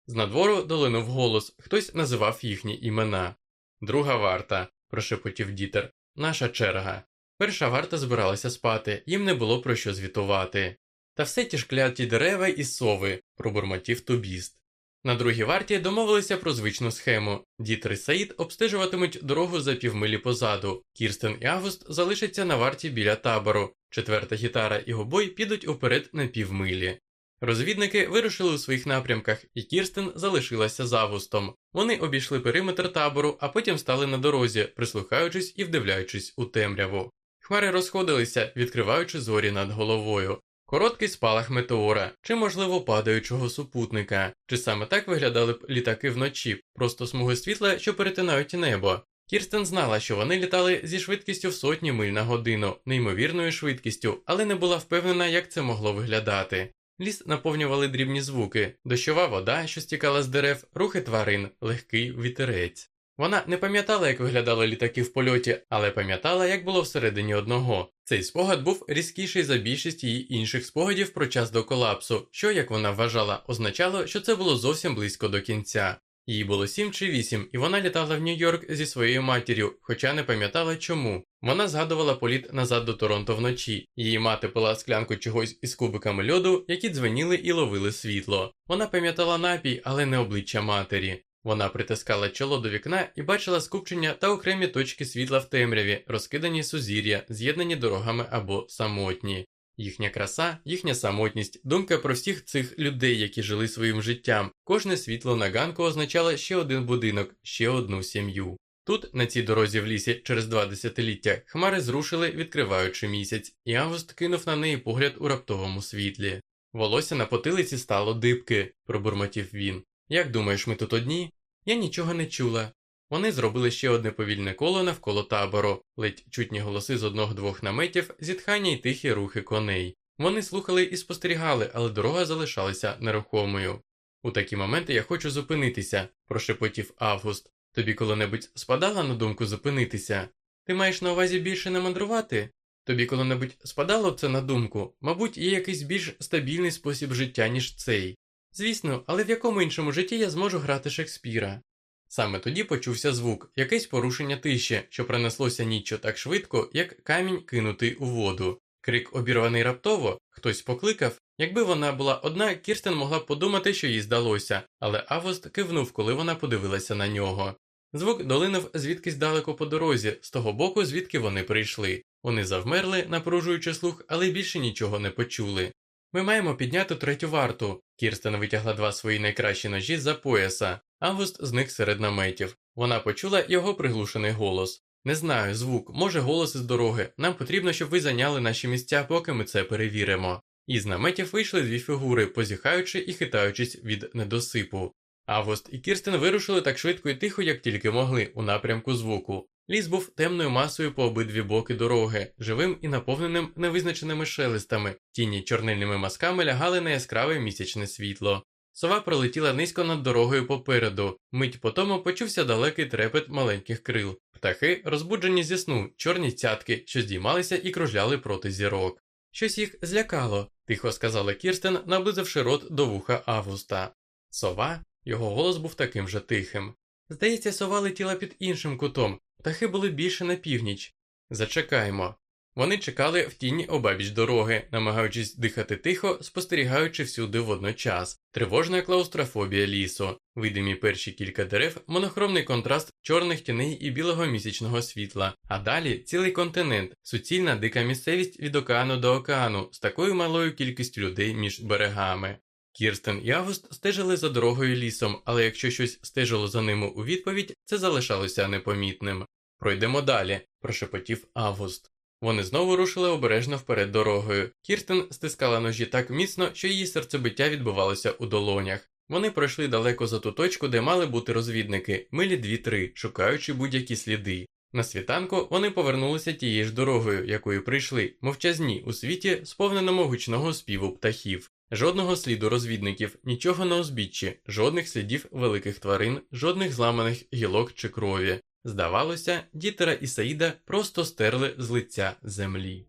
З надвору долинув голос, хтось називав їхні імена. Друга варта, прошепотів дітер, наша черга. Перша варта збиралася спати, їм не було про що звітувати. Та все ті ж кляті дерева і сови, пробурмотів тубіст. На другій варті домовилися про звичну схему. Дітер і Саїд обстежуватимуть дорогу за півмилі позаду. Кірстен і Август залишаться на варті біля табору. Четверта гітара і гобой підуть уперед на півмилі. Розвідники вирушили у своїх напрямках, і Кірстен залишилася з Августом. Вони обійшли периметр табору, а потім стали на дорозі, прислухаючись і вдивляючись у темряву. Хмари розходилися, відкриваючи зорі над головою. Короткий спалах метеора, чи, можливо, падаючого супутника, чи саме так виглядали б літаки вночі, просто смуги світла, що перетинають небо. Кірстен знала, що вони літали зі швидкістю в сотні миль на годину, неймовірною швидкістю, але не була впевнена, як це могло виглядати. Ліс наповнювали дрібні звуки, дощова вода, що стікала з дерев, рухи тварин, легкий вітерець. Вона не пам'ятала, як виглядали літаки в польоті, але пам'ятала, як було всередині одного. Цей спогад був різкіший за більшість її інших спогадів про час до колапсу, що, як вона вважала, означало, що це було зовсім близько до кінця. Їй було сім чи вісім, і вона літала в Нью-Йорк зі своєю матір'ю, хоча не пам'ятала чому. Вона згадувала політ назад до Торонто вночі. Її мати пила склянку чогось із кубиками льоду, які дзвеніли і ловили світло. Вона пам'ятала напій, але не обличчя матері. Вона притискала чоло до вікна і бачила скупчення та окремі точки світла в темряві, розкидані сузір'я, з'єднані дорогами або самотні. Їхня краса, їхня самотність, думка про всіх цих людей, які жили своїм життям. Кожне світло на ганку означало ще один будинок, ще одну сім'ю. Тут, на цій дорозі в лісі, через два десятиліття, хмари зрушили, відкриваючи місяць, і Август кинув на неї погляд у раптовому світлі. Волосся на потилиці стало дибки, пробурмотів він. Як думаєш, ми тут одні? Я нічого не чула. Вони зробили ще одне повільне коло навколо табору, ледь чутні голоси з одного-двох наметів, зітхання й тихі рухи коней. Вони слухали і спостерігали, але дорога залишалася нерухомою. У такі моменти я хочу зупинитися, прошепотів Август. Тобі коли-небудь спадала на думку зупинитися? Ти маєш на увазі більше не мандрувати? Тобі коли-небудь спадало це на думку, мабуть, є якийсь більш стабільний спосіб життя, ніж цей. Звісно, але в якому іншому житті я зможу грати Шекспіра? Саме тоді почувся звук, якесь порушення тиші, що пронеслося ніччю так швидко, як камінь кинутий у воду. Крик обірваний раптово, хтось покликав. Якби вона була одна, Кірстен могла б подумати, що їй здалося, але Авост кивнув, коли вона подивилася на нього. Звук долинув звідкись далеко по дорозі, з того боку, звідки вони прийшли. Вони завмерли, напружуючи слух, але більше нічого не почули. Ми маємо підняти третю варту. Кірстен витягла два свої найкращі ножі за пояса. Август зник серед наметів. Вона почула його приглушений голос. Не знаю, звук, може голос із дороги. Нам потрібно, щоб ви зайняли наші місця, поки ми це перевіримо. Із наметів вийшли дві фігури, позіхаючи і хитаючись від недосипу. Август і Кірстен вирушили так швидко і тихо, як тільки могли, у напрямку звуку. Ліс був темною масою по обидві боки дороги, живим і наповненим невизначеними шелестами, тіні чорнильними масками лягали на яскраве місячне світло. Сова пролетіла низько над дорогою попереду, мить по тому почувся далекий трепет маленьких крил. Птахи, розбуджені зі сну, чорні цятки, що здіймалися і кружляли проти зірок. Щось їх злякало, тихо сказала Кірстен, наблизивши рот до вуха Августа. Сова, його голос був таким же тихим. Здається, сова летіла під іншим кутом, птахи були більше на північ. Зачекаємо. Вони чекали в тіні обабіч дороги, намагаючись дихати тихо, спостерігаючи всюди водночас, тривожна клаустрофобія лісу, видимі перші кілька дерев, монохромний контраст чорних тіней і білого місячного світла, а далі цілий континент, суцільна дика місцевість від океану до океану з такою малою кількістю людей між берегами. Кірстен і Август стежили за дорогою лісом, але якщо щось стежило за ними у відповідь, це залишалося непомітним. Пройдемо далі, прошепотів Август. Вони знову рушили обережно вперед дорогою. Кірстен стискала ножі так міцно, що її серцебиття відбувалося у долонях. Вони пройшли далеко за ту точку, де мали бути розвідники, милі дві-три, шукаючи будь-які сліди. На світанку вони повернулися тією ж дорогою, якою прийшли, мовчазні у світі, сповненому гучного співу птахів. Жодного сліду розвідників, нічого на узбіччі, жодних слідів великих тварин, жодних зламаних гілок чи крові. Здавалося, дітера і Саїда просто стерли з лиця землі.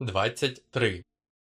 Двадцять три.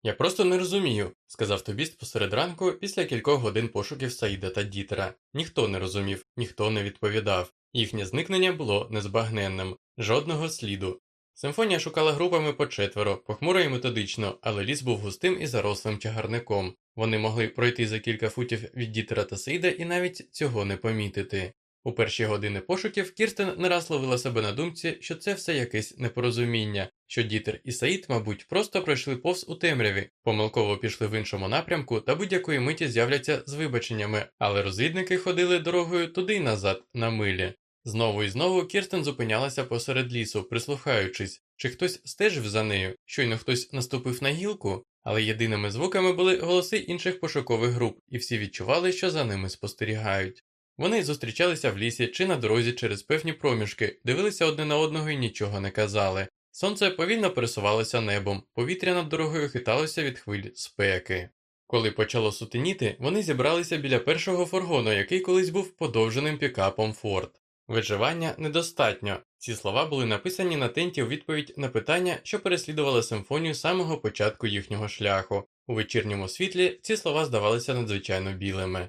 Я просто не розумію, сказав Тобіст посеред ранку після кількох годин пошуків Саїда та Дітера. Ніхто не розумів, ніхто не відповідав. Їхнє зникнення було незбагненним, жодного сліду. Симфонія шукала групами по четверо, похмуро і методично, але ліс був густим і зарослим чагарником. Вони могли пройти за кілька футів від Дітера та Сейда і навіть цього не помітити. У перші години пошуків Кірстен не раз ловила себе на думці, що це все якесь непорозуміння, що Дітер і Саїд, мабуть, просто пройшли повз у темряві, помилково пішли в іншому напрямку та будь-якої миті з'являться з вибаченнями, але розвідники ходили дорогою туди й назад, на милі. Знову і знову Кірстен зупинялася посеред лісу, прислухаючись, чи хтось стежив за нею, щойно хтось наступив на гілку, але єдиними звуками були голоси інших пошукових груп, і всі відчували, що за ними спостерігають. Вони зустрічалися в лісі чи на дорозі через певні проміжки, дивилися одне на одного і нічого не казали. Сонце повільно пересувалося небом, повітря над дорогою хиталося від хвиль спеки. Коли почало сутеніти, вони зібралися біля першого фургону, який колись був подовженим пікапом Форд. Виживання недостатньо. Ці слова були написані на тенті у відповідь на питання, що переслідували симфонію з самого початку їхнього шляху. У вечірньому світлі ці слова здавалися надзвичайно білими.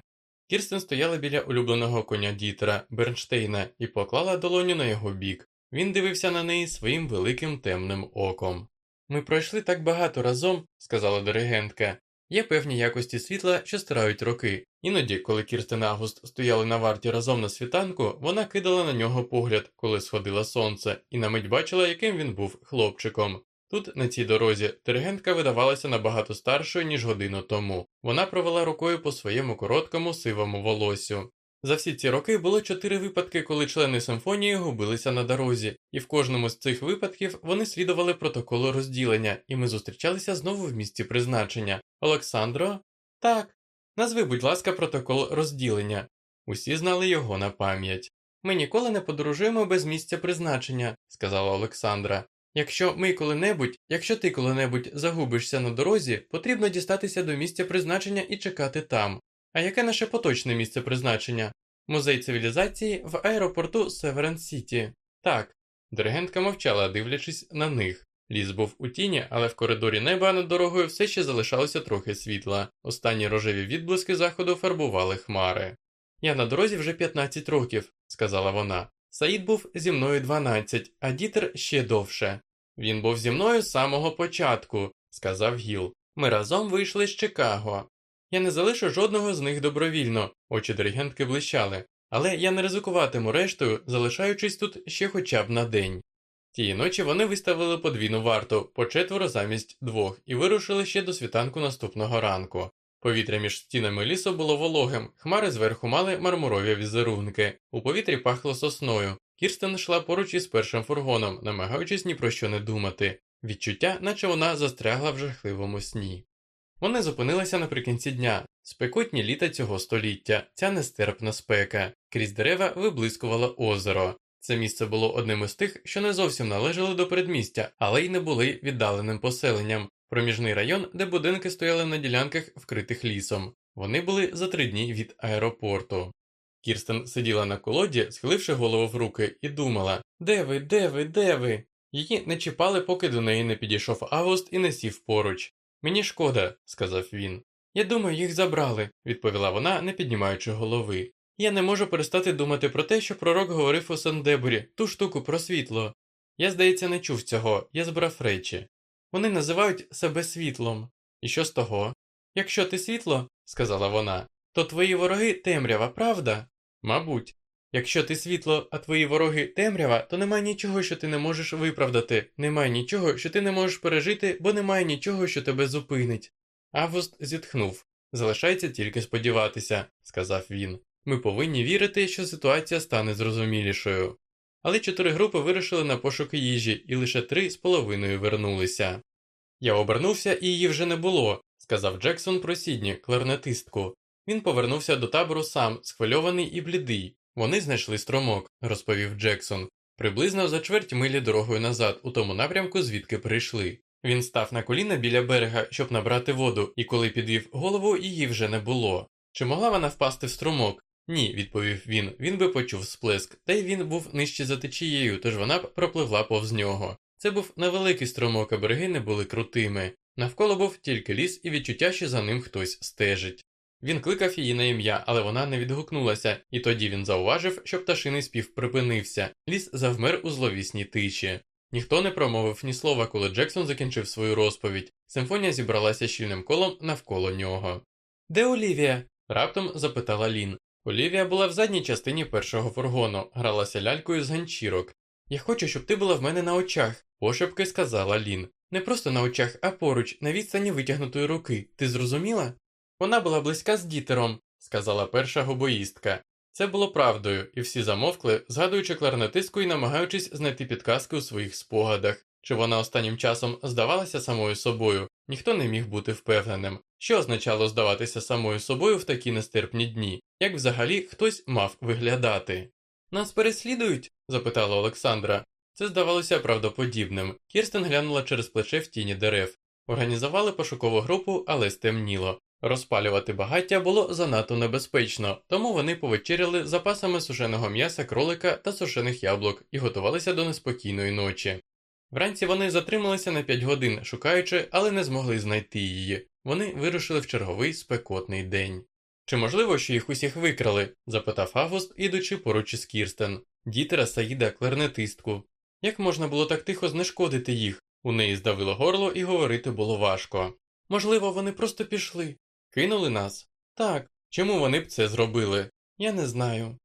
Кірстен стояла біля улюбленого коня Дітера Бернштейна і поклала долоню на його бік. Він дивився на неї своїм великим темним оком. Ми пройшли так багато разом, сказала диригентка. Є певні якості світла, що стирають роки. Іноді, коли Кірстен Агуст стояли на варті разом на світанку, вона кидала на нього погляд, коли сходило сонце, і на мить бачила, яким він був хлопчиком. Тут, на цій дорозі, диригентка видавалася набагато старшою, ніж годину тому. Вона провела рукою по своєму короткому сивому волосю. За всі ці роки було чотири випадки, коли члени симфонії губилися на дорозі, і в кожному з цих випадків вони слідували протоколу розділення, і ми зустрічалися знову в місці призначення. Олександро? Так. Назви, будь ласка, протокол розділення. Усі знали його на пам'ять. Ми ніколи не подорожуємо без місця призначення, сказала Олександра. Якщо ми коли-небудь, якщо ти коли-небудь загубишся на дорозі, потрібно дістатися до місця призначення і чекати там. А яке наше поточне місце призначення? Музей цивілізації в аеропорту Северен Сіті. Так. Диригентка мовчала, дивлячись на них. Ліс був у тіні, але в коридорі неба над дорогою все ще залишалося трохи світла. Останні рожеві відблиски заходу фарбували хмари. Я на дорозі вже 15 років, сказала вона. Саїд був зі мною 12, а дітер ще довше. Він був зі мною з самого початку, сказав Гіл. Ми разом вийшли з Чикаго. Я не залишу жодного з них добровільно, очі диригентки блищали, але я не ризикуватиму рештою, залишаючись тут ще хоча б на день. Тієї ночі вони виставили подвійну варту по четверо замість двох і вирушили ще до світанку наступного ранку. Повітря між стінами лісу було вологим, хмари зверху мали мармурові візерунки, у повітрі пахло сосною. Кірстен йшла поруч із першим фургоном, намагаючись ні про що не думати. Відчуття, наче вона застрягла в жахливому сні. Вони зупинилися наприкінці дня, спекотні літа цього століття, ця нестерпна спека, крізь дерева виблискувало озеро. Це місце було одним із тих, що не зовсім належали до передмістя, але й не були віддаленим поселенням, проміжний район, де будинки стояли на ділянках, вкритих лісом. Вони були за три дні від аеропорту. Кірстен сиділа на колоді, схиливши голову в руки, і думала Де ви, де ви, де ви? Її не чіпали, поки до неї не підійшов Август і не сів поруч. Мені шкода, сказав він. Я думаю, їх забрали, відповіла вона, не піднімаючи голови. Я не можу перестати думати про те, що пророк говорив у Сандебурі, ту штуку про світло. Я, здається, не чув цього, я збрав речі. Вони називають себе світлом. І що з того? Якщо ти світло, сказала вона, то твої вороги темрява, правда? Мабуть. Якщо ти світло, а твої вороги темрява, то немає нічого, що ти не можеш виправдати, немає нічого, що ти не можеш пережити, бо немає нічого, що тебе зупинить. Август зітхнув. Залишається тільки сподіватися, сказав він. Ми повинні вірити, що ситуація стане зрозумілішою. Але чотири групи вирушили на пошуки їжі, і лише три з половиною вернулися. Я обернувся, і її вже не було, сказав Джексон про Сідні, кларнетистку. Він повернувся до табору сам, схвильований і блідий. Вони знайшли струмок, розповів Джексон, приблизно за чверть милі дорогою назад, у тому напрямку, звідки прийшли. Він став на коліна біля берега, щоб набрати воду, і коли підвів голову, її вже не було. Чи могла вона впасти в струмок? Ні, відповів він. Він би почув сплеск, та й він був нижче за течією, тож вона б пропливла повз нього. Це був невеликий струмок, а береги не були крутими. Навколо був тільки ліс і відчуття, що за ним хтось стежить. Він кликав її на ім'я, але вона не відгукнулася, і тоді він зауважив, що пташиний спів припинився, ліс завмер у зловісній тиші. Ніхто не промовив ні слова, коли Джексон закінчив свою розповідь. Симфонія зібралася щільним колом навколо нього. Де Олівія? раптом запитала Лін. Олівія була в задній частині першого фургону, гралася лялькою з ганчірок. Я хочу, щоб ти була в мене на очах, пошепки сказала Лін. Не просто на очах, а поруч, на відстані витягнутої руки. Ти зрозуміла? Вона була близька з дітером, сказала перша гобоїстка. Це було правдою, і всі замовкли, згадуючи кларнетиску і намагаючись знайти підказки у своїх спогадах. Чи вона останнім часом здавалася самою собою, ніхто не міг бути впевненим, що означало здаватися самою собою в такі нестерпні дні, як взагалі хтось мав виглядати. Нас переслідують? запитала Олександра. Це здавалося правдоподібним. Кірстен глянула через плече в тіні дерев. Організували пошукову групу, але стемніло. Розпалювати багаття було занадто небезпечно, тому вони повечеряли запасами сушеного м'яса кролика та сушених яблук і готувалися до неспокійної ночі. Вранці вони затрималися на 5 годин, шукаючи, але не змогли знайти її. Вони вирушили в черговий спекотний день. Чи можливо, що їх усіх викрали? запитав Август, ідучи поруч із Кірстен, дітера Саїда, кларнетистку. Як можна було так тихо знешкодити їх? У неї здавило горло і говорити було важко. Можливо, вони просто пішли. Кинули нас? Так. Чому вони б це зробили? Я не знаю.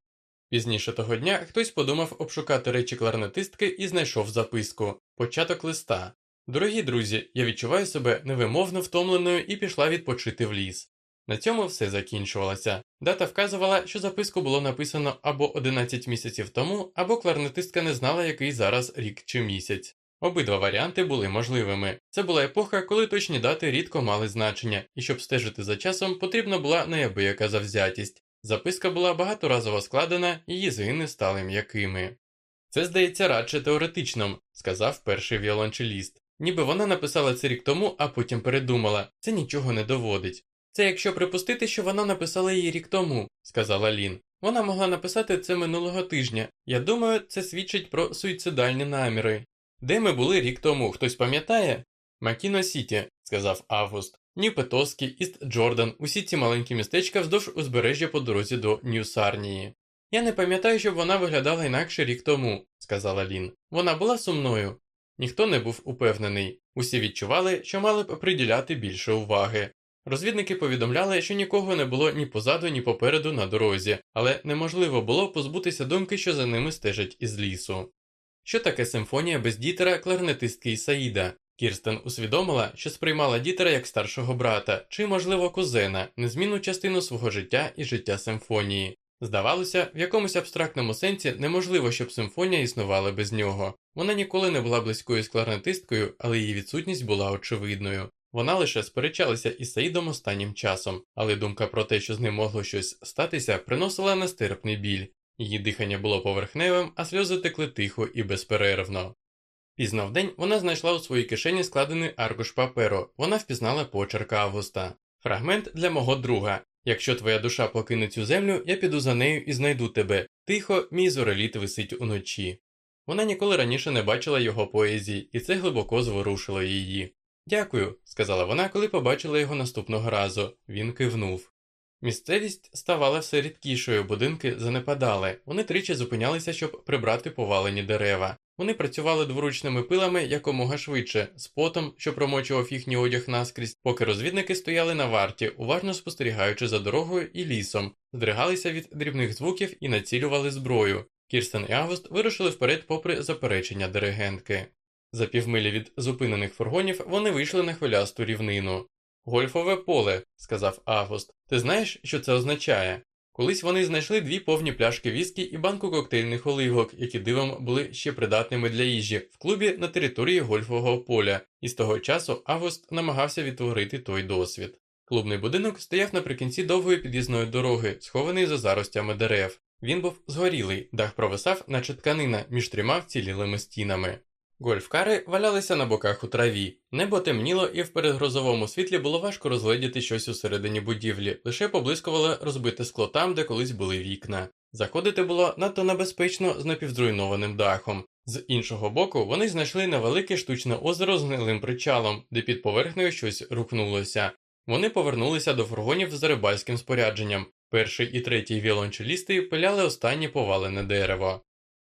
Пізніше того дня хтось подумав обшукати речі кларнетистки і знайшов записку початок листа. Дорогі друзі, я відчуваю себе невимовно втомленою і пішла відпочити в ліс. На цьому все закінчувалося. Дата вказувала, що записку було написано або 11 місяців тому, або кларнетистка не знала, який зараз рік чи місяць. Обидва варіанти були можливими. Це була епоха, коли точні дати рідко мали значення, і щоб стежити за часом, потрібна була неабияка завзятість. Записка була багаторазово складена, її згини стали м'якими. Це здається радше теоретичним, сказав перший віолончеліст. Ніби вона написала це рік тому, а потім передумала, це нічого не доводить. Це якщо припустити, що вона написала її рік тому, сказала Лін. Вона могла написати це минулого тижня. Я думаю, це свідчить про суїцидальні наміри. Де ми були рік тому, хтось пам'ятає? Макіно Сіті, сказав Август, Ніпетоскі, Іст Джордан, усі ці маленькі містечка вздовж узбережжя по дорозі до Ньюсарнії. Я не пам'ятаю, щоб вона виглядала інакше рік тому, сказала Лін. Вона була сумною. Ніхто не був упевнений. Усі відчували, що мали б приділяти більше уваги. Розвідники повідомляли, що нікого не було ні позаду, ні попереду на дорозі, але неможливо було позбутися думки, що за ними стежать із лісу. Що таке симфонія без дітера кларнетистки Саїда? Кірстен усвідомила, що сприймала дітера як старшого брата чи, можливо, кузена, незмінну частину свого життя і життя симфонії. Здавалося, в якомусь абстрактному сенсі неможливо, щоб симфонія існувала без нього. Вона ніколи не була близькою з кларнетисткою, але її відсутність була очевидною. Вона лише сперечалася із Саїдом останнім часом, але думка про те, що з ним могло щось статися, приносила нестерпний біль. Її дихання було поверхневим, а сльози текли тихо і безперервно. Пізно вдень вона знайшла у своїй кишені складений аркуш паперу, вона впізнала почерк Августа. Фрагмент для мого друга. Якщо твоя душа покине цю землю, я піду за нею і знайду тебе. Тихо, мій зореліт висить уночі. Вона ніколи раніше не бачила його поезії, і це глибоко зворушило її. Дякую, сказала вона, коли побачила його наступного разу. Він кивнув. Місцевість ставала все рідкішою, будинки занепадали, вони тричі зупинялися, щоб прибрати повалені дерева. Вони працювали дворучними пилами якомога швидше, з потом, що промочував їхній одяг наскрізь, поки розвідники стояли на варті, уважно спостерігаючи за дорогою і лісом, здригалися від дрібних звуків і націлювали зброю. Кірстен і Август вирушили вперед, попри заперечення диригентки. За півмилі від зупинених фургонів вони вийшли на хвилясту рівнину. Гольфове поле, сказав Август. Ти знаєш, що це означає? Колись вони знайшли дві повні пляшки віскі і банку коктейльних оливок, які дивом були ще придатними для їжі, в клубі на території гольфового поля, і з того часу Август намагався відтворити той досвід. Клубний будинок стояв наприкінці довгої під'їзної дороги, схований за заростями дерев. Він був згорілий, дах провисав, наче тканина між трьома вцілілими стінами. Гольфкари валялися на боках у траві, небо темніло, і в передгрозовому світлі було важко розгледіти щось усередині будівлі, лише поблискувало розбите скло там, де колись були вікна. Заходити було надто небезпечно з напівзруйнованим дахом. З іншого боку, вони знайшли невелике штучне озеро з гнилим причалом, де під поверхнею щось рухнулося. Вони повернулися до фургонів з рибальським спорядженням. Перший і третій віолончелісти пиляли останнє повалене дерево.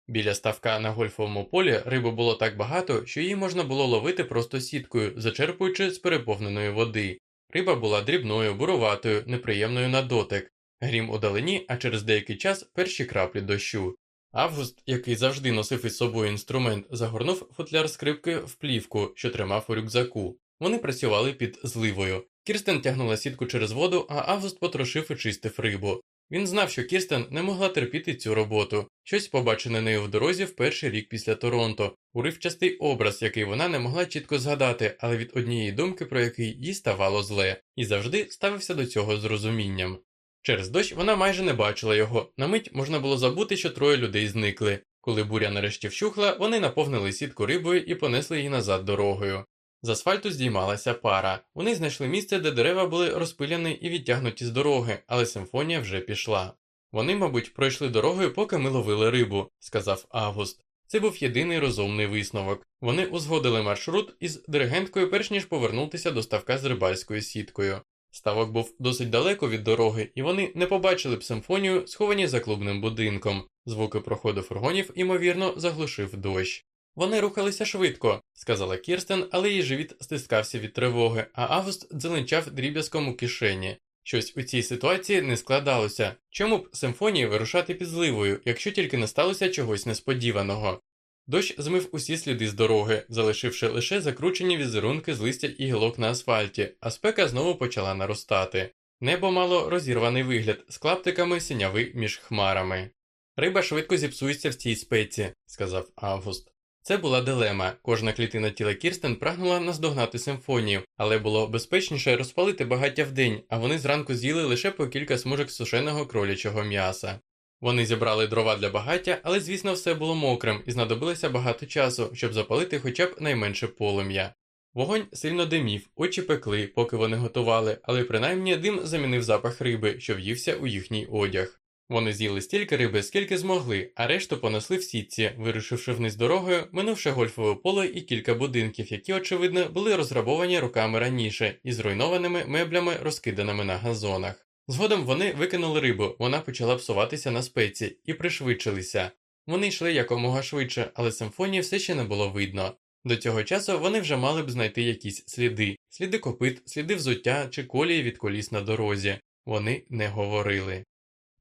Біля ставка на гольфовому полі риби було так багато, що її можна було ловити просто сіткою, зачерпуючи з переповненої води. Риба була дрібною, буруватою, неприємною на дотик. Грім удалині, а через деякий час перші краплі дощу. Август, який завжди носив із собою інструмент, загорнув футляр скрипки в плівку, що тримав у рюкзаку. Вони працювали під зливою. Кірстен тягнула сітку через воду, а Август потрошив і чистив рибу. Він знав, що Кірстен не могла терпіти цю роботу, щось побачене нею в дорозі в перший рік після Торонто, уривчастий образ, який вона не могла чітко згадати, але від однієї думки, про який їй ставало зле, і завжди ставився до цього з розумінням. Через дощ вона майже не бачила його, на мить можна було забути, що троє людей зникли. Коли буря нарешті вщухла, вони наповнили сітку рибою і понесли її назад дорогою. З асфальту здіймалася пара. Вони знайшли місце, де дерева були розпиляні і відтягнуті з дороги, але симфонія вже пішла. Вони, мабуть, пройшли дорогою, поки ми ловили рибу, сказав Август. Це був єдиний розумний висновок. Вони узгодили маршрут із диригенткою, перш ніж повернутися до ставка з рибальською сіткою. Ставок був досить далеко від дороги, і вони не побачили б симфонію, сховані за клубним будинком. Звуки проходу фургонів, ймовірно, заглушив дощ. Вони рухалися швидко, сказала Кірстен, але її живіт стискався від тривоги, а Август дзеленчав дріб'язком у кишені. Щось у цій ситуації не складалося. Чому б симфонії вирушати під зливою, якщо тільки не сталося чогось несподіваного? Дощ змив усі сліди з дороги, залишивши лише закручені візерунки з листя і гілок на асфальті, а спека знову почала наростати. Небо мало розірваний вигляд з клаптиками сіняви між хмарами. Риба швидко зіпсується в цій спеці, сказав Август. Це була дилема. Кожна клітина тіла Кірстен прагнула наздогнати симфонію, але було безпечніше розпалити багаття в день, а вони зранку з'їли лише по кілька смужок сушеного кролячого м'яса. Вони зібрали дрова для багаття, але, звісно, все було мокрим і знадобилося багато часу, щоб запалити хоча б найменше полум'я. Вогонь сильно димів, очі пекли, поки вони готували, але принаймні дим замінив запах риби, що в'ївся у їхній одяг. Вони з'їли стільки риби, скільки змогли, а решту понесли в сітці, вирушивши вниз дорогою, минувши гольфове поле і кілька будинків, які, очевидно, були розграбовані руками раніше і зруйнованими меблями, розкиданими на газонах. Згодом вони викинули рибу, вона почала псуватися на спеці і пришвидшилися. Вони йшли якомога швидше, але симфонії все ще не було видно. До цього часу вони вже мали б знайти якісь сліди, сліди копит, сліди взуття чи колії від коліс на дорозі. Вони не говорили.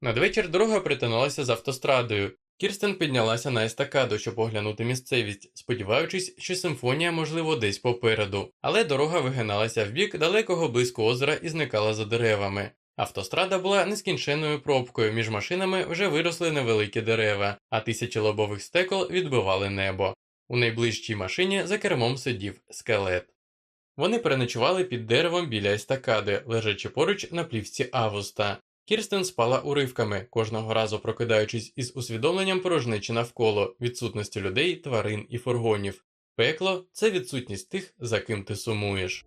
Надвечір дорога притинулася з автострадою. Кірстен піднялася на естакаду, щоб оглянути місцевість, сподіваючись, що симфонія, можливо, десь попереду, але дорога вигиналася в бік далекого близько озера і зникала за деревами. Автострада була нескінченною пробкою, між машинами вже виросли невеликі дерева, а тисячі лобових стекол відбивали небо. У найближчій машині за кермом сидів скелет. Вони переночували під деревом біля естакади, лежачи поруч на плівці Авуста. Кірстен спала уривками, кожного разу прокидаючись із усвідомленням порожнечі навколо, відсутності людей, тварин і фургонів. Пекло це відсутність тих, за ким ти сумуєш.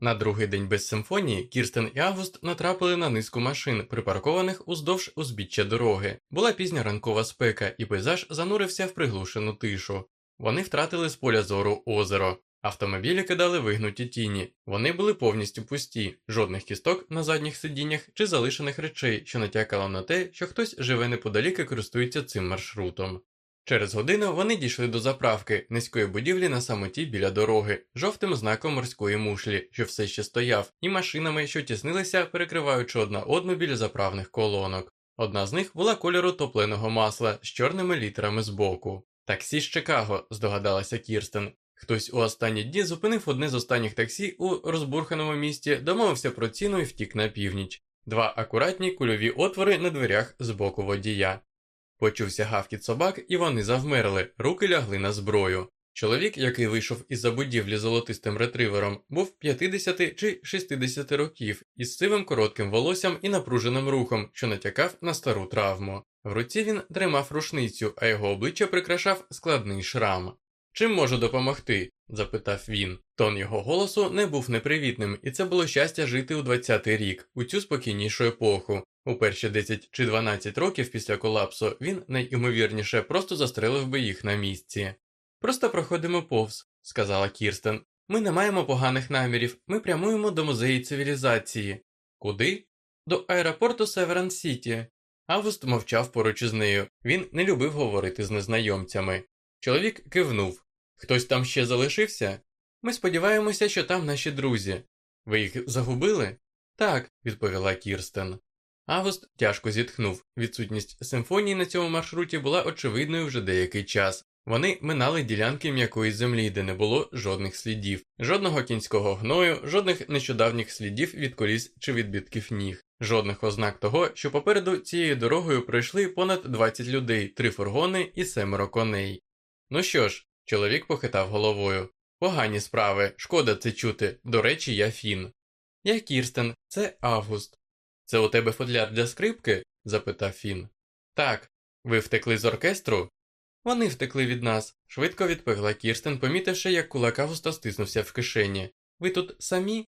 На другий день без симфонії Кірстен і Август натрапили на низку машин, припаркованих уздовж узбіччя дороги. Була пізня ранкова спека, і пейзаж занурився в приглушену тишу. Вони втратили з поля зору озеро. Автомобілі кидали вигнуті тіні. Вони були повністю пусті, жодних кісток на задніх сидіннях чи залишених речей, що натякало на те, що хтось живе неподалік і користується цим маршрутом. Через годину вони дійшли до заправки низької будівлі на самоті біля дороги, жовтим знаком морської мушлі, що все ще стояв, і машинами, що тіснилися, перекриваючи одна одну біля заправних колонок. Одна з них була кольору топленого масла з чорними літерами збоку. Таксі з Чикаго, здогадалася Кірстен. Хтось у останні дні зупинив одне з останніх таксі у розбурханому місті, домовився про ціну і втік на північ. Два акуратні кульові отвори на дверях з боку водія. Почувся гавкіт собак, і вони завмерли, руки лягли на зброю. Чоловік, який вийшов із за будівлі золотистим ретривером, був 50 чи 60 років із сивим коротким волоссям і напруженим рухом, що натякав на стару травму. В руці він тримав рушницю, а його обличчя прикрашав складний шрам. Чим можу допомогти? запитав він. Тон його голосу не був непривітним, і це було щастя жити у 20-й рік, у цю спокійнішу епоху. У перші 10 чи 12 років після колапсу він найімовірніше просто застрелив би їх на місці. Просто проходимо повз, сказала Кірстен. Ми не маємо поганих намірів, ми прямуємо до музею цивілізації. Куди? До аеропорту Северан Сіті. Август мовчав поруч із нею, він не любив говорити з незнайомцями. Чоловік кивнув. Хтось там ще залишився? Ми сподіваємося, що там наші друзі. Ви їх загубили? Так, відповіла Кірстен. Август тяжко зітхнув. Відсутність симфонії на цьому маршруті була очевидною вже деякий час. Вони минали ділянки м'якої землі, де не було жодних слідів, жодного кінського гною, жодних нещодавніх слідів від коліс чи відбитків ніг, жодних ознак того, що попереду цією дорогою пройшли понад 20 людей, три фургони і семеро коней. Ну що ж, чоловік похитав головою. Погані справи, шкода це чути. До речі, я Фін. Я Кірстен, це Август. Це у тебе футляр для скрипки? запитав Фін. Так. Ви втекли з оркестру? Вони втекли від нас, швидко відповіла Кірстен, помітивши, як кулак Августа стиснувся в кишені. Ви тут самі?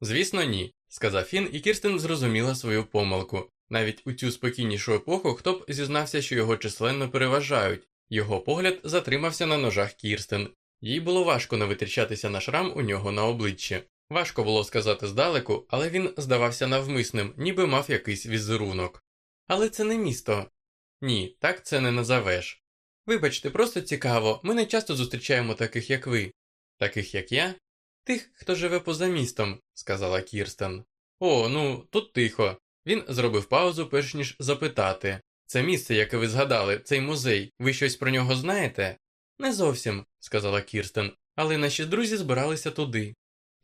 Звісно, ні, сказав Фін, і Кірстен зрозуміла свою помилку. Навіть у цю спокійнішу епоху хто б зізнався, що його численно переважають. Його погляд затримався на ножах Кірстен. Їй було важко не витріщатися на шрам у нього на обличчі. Важко було сказати здалеку, але він здавався навмисним, ніби мав якийсь візерунок. Але це не місто. Ні, так це не назовеш. Вибачте, просто цікаво, ми не часто зустрічаємо таких, як ви. Таких, як я? Тих, хто живе поза містом, сказала Кірстен. О, ну, тут тихо. Він зробив паузу, перш ніж запитати. Це місце, яке ви згадали, цей музей, ви щось про нього знаєте? Не зовсім, сказала Кірстен, але наші друзі збиралися туди.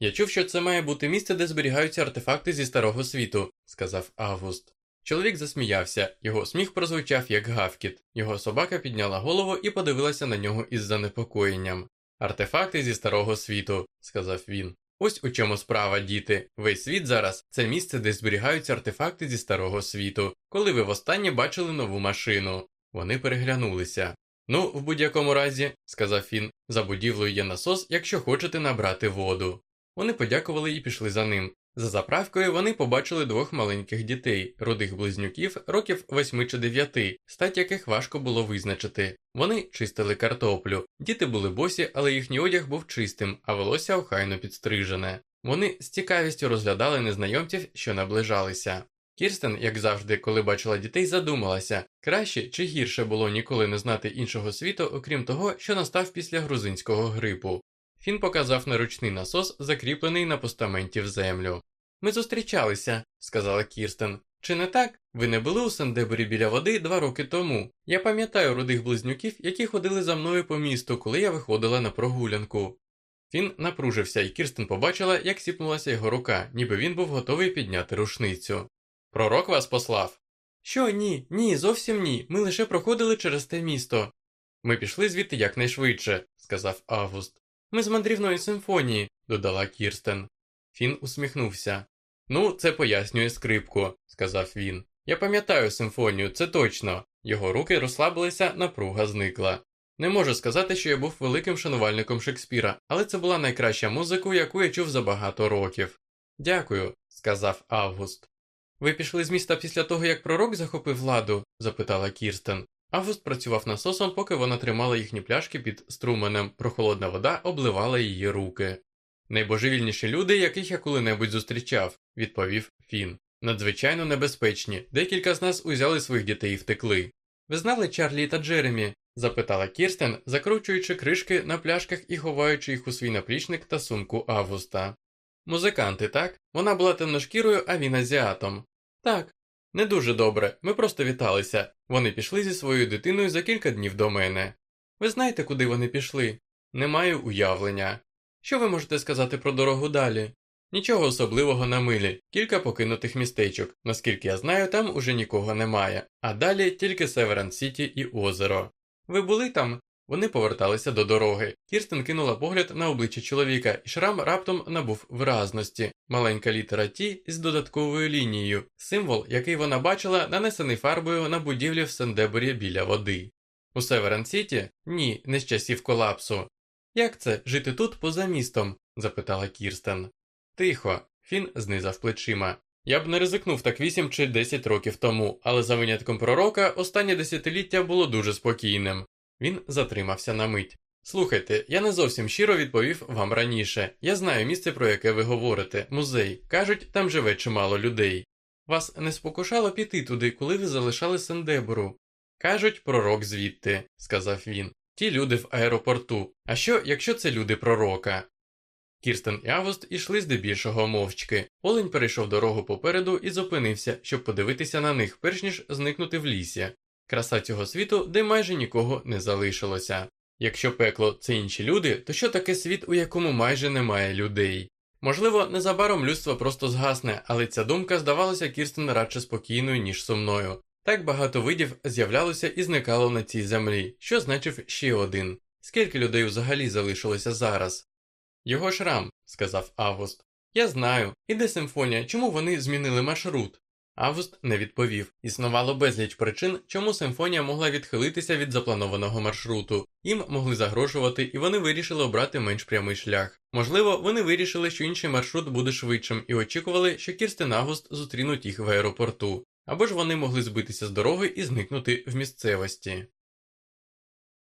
Я чув, що це має бути місце, де зберігаються артефакти зі старого світу, сказав Август. Чоловік засміявся, його сміх прозвучав як гавкіт. Його собака підняла голову і подивилася на нього із занепокоєнням. Артефакти зі старого світу, сказав він. Ось у чому справа, діти. Весь світ зараз це місце, де зберігаються артефакти зі старого світу. Коли ви востаннє бачили нову машину. Вони переглянулися. Ну, в будь-якому разі, сказав він, за будівлею є насос, якщо хочете набрати воду. Вони подякували і пішли за ним. За заправкою вони побачили двох маленьких дітей, рудих близнюків, років восьми чи дев'яти, стать яких важко було визначити. Вони чистили картоплю. Діти були босі, але їхній одяг був чистим, а волосся охайно підстрижене. Вони з цікавістю розглядали незнайомців, що наближалися. Кірстен, як завжди, коли бачила дітей, задумалася краще чи гірше було ніколи не знати іншого світу, окрім того, що настав після грузинського грипу. Фін показав наручний насос, закріплений на постаменті в землю. Ми зустрічалися, сказала Кірстен. Чи не так? Ви не були у Сандеборі біля води два роки тому. Я пам'ятаю рудих близнюків, які ходили за мною по місту, коли я виходила на прогулянку. Він напружився, і Кірстен побачила, як сіпнулася його рука, ніби він був готовий підняти рушницю. Пророк вас послав? Що ні, ні, зовсім ні. Ми лише проходили через те місто. Ми пішли звідти якнайшвидше, сказав Август. Ми з мандрівної симфонії, додала Кірстен. Фін усміхнувся. Ну, це пояснює скрипку, сказав він. Я пам'ятаю симфонію, це точно. Його руки розслабилися, напруга зникла. Не можу сказати, що я був великим шанувальником Шекспіра, але це була найкраща музика, яку я чув за багато років. Дякую, сказав Август. Ви пішли з міста після того, як пророк захопив владу? запитала Кірстен. Август працював насосом, поки вона тримала їхні пляшки під струменем, прохолодна вода обливала її руки. Найбожевільніші люди, яких я коли-небудь зустрічав, відповів Фін. Надзвичайно небезпечні. Декілька з нас узяли своїх дітей і втекли. Ви знали Чарлі та Джеремі? запитала Кірстен, закручуючи кришки на пляшках і ховаючи їх у свій наплічник та сумку Августа. Музиканти, так? Вона була темношкірою, а він азіатом. Так. Не дуже добре, ми просто віталися. Вони пішли зі своєю дитиною за кілька днів до мене. Ви знаєте, куди вони пішли? Не маю уявлення. Що ви можете сказати про дорогу далі? Нічого особливого на милі, кілька покинутих містечок, наскільки я знаю, там уже нікого немає, а далі тільки Северан Сіті і озеро. Ви були там? Вони поверталися до дороги. Кірстен кинула погляд на обличчя чоловіка, і шрам раптом набув виразності. Маленька літера Ті з додатковою лінією, символ, який вона бачила, нанесений фарбою на будівлі в Сендеборі біля води. У Северен Сіті? Ні, не з часів колапсу. Як це жити тут поза містом? запитала Кірстен. Тихо. Фін знизав плечима. Я б не ризикнув так 8 чи 10 років тому, але за винятком пророка останнє десятиліття було дуже спокійним. Він затримався на мить. Слухайте, я не зовсім щиро відповів вам раніше. Я знаю місце, про яке ви говорите, музей. Кажуть, там живе чимало людей. Вас не спокушало піти туди, коли ви залишали Сендебору? Кажуть, пророк звідти, сказав він. Ті люди в аеропорту. А що, якщо це люди пророка? Кірстен і Август ішли здебільшого мовчки. Олень перейшов дорогу попереду і зупинився, щоб подивитися на них, перш ніж зникнути в лісі. Краса цього світу, де майже нікого не залишилося. Якщо пекло це інші люди, то що таке світ, у якому майже немає людей? Можливо, незабаром людство просто згасне, але ця думка здавалася Кірстен радше спокійною, ніж сумною. Так багато видів з'являлося і зникало на цій землі, що значив ще один. Скільки людей взагалі залишилося зараз? Його шрам, сказав Август. Я знаю. І де симфонія, чому вони змінили маршрут? Август не відповів. Існувало безліч причин, чому симфонія могла відхилитися від запланованого маршруту. Їм могли загрожувати, і вони вирішили обрати менш прямий шлях. Можливо, вони вирішили, що інший маршрут буде швидшим, і очікували, що Кірстен Август зустрінуть їх в аеропорту. Або ж вони могли збитися з дороги і зникнути в місцевості.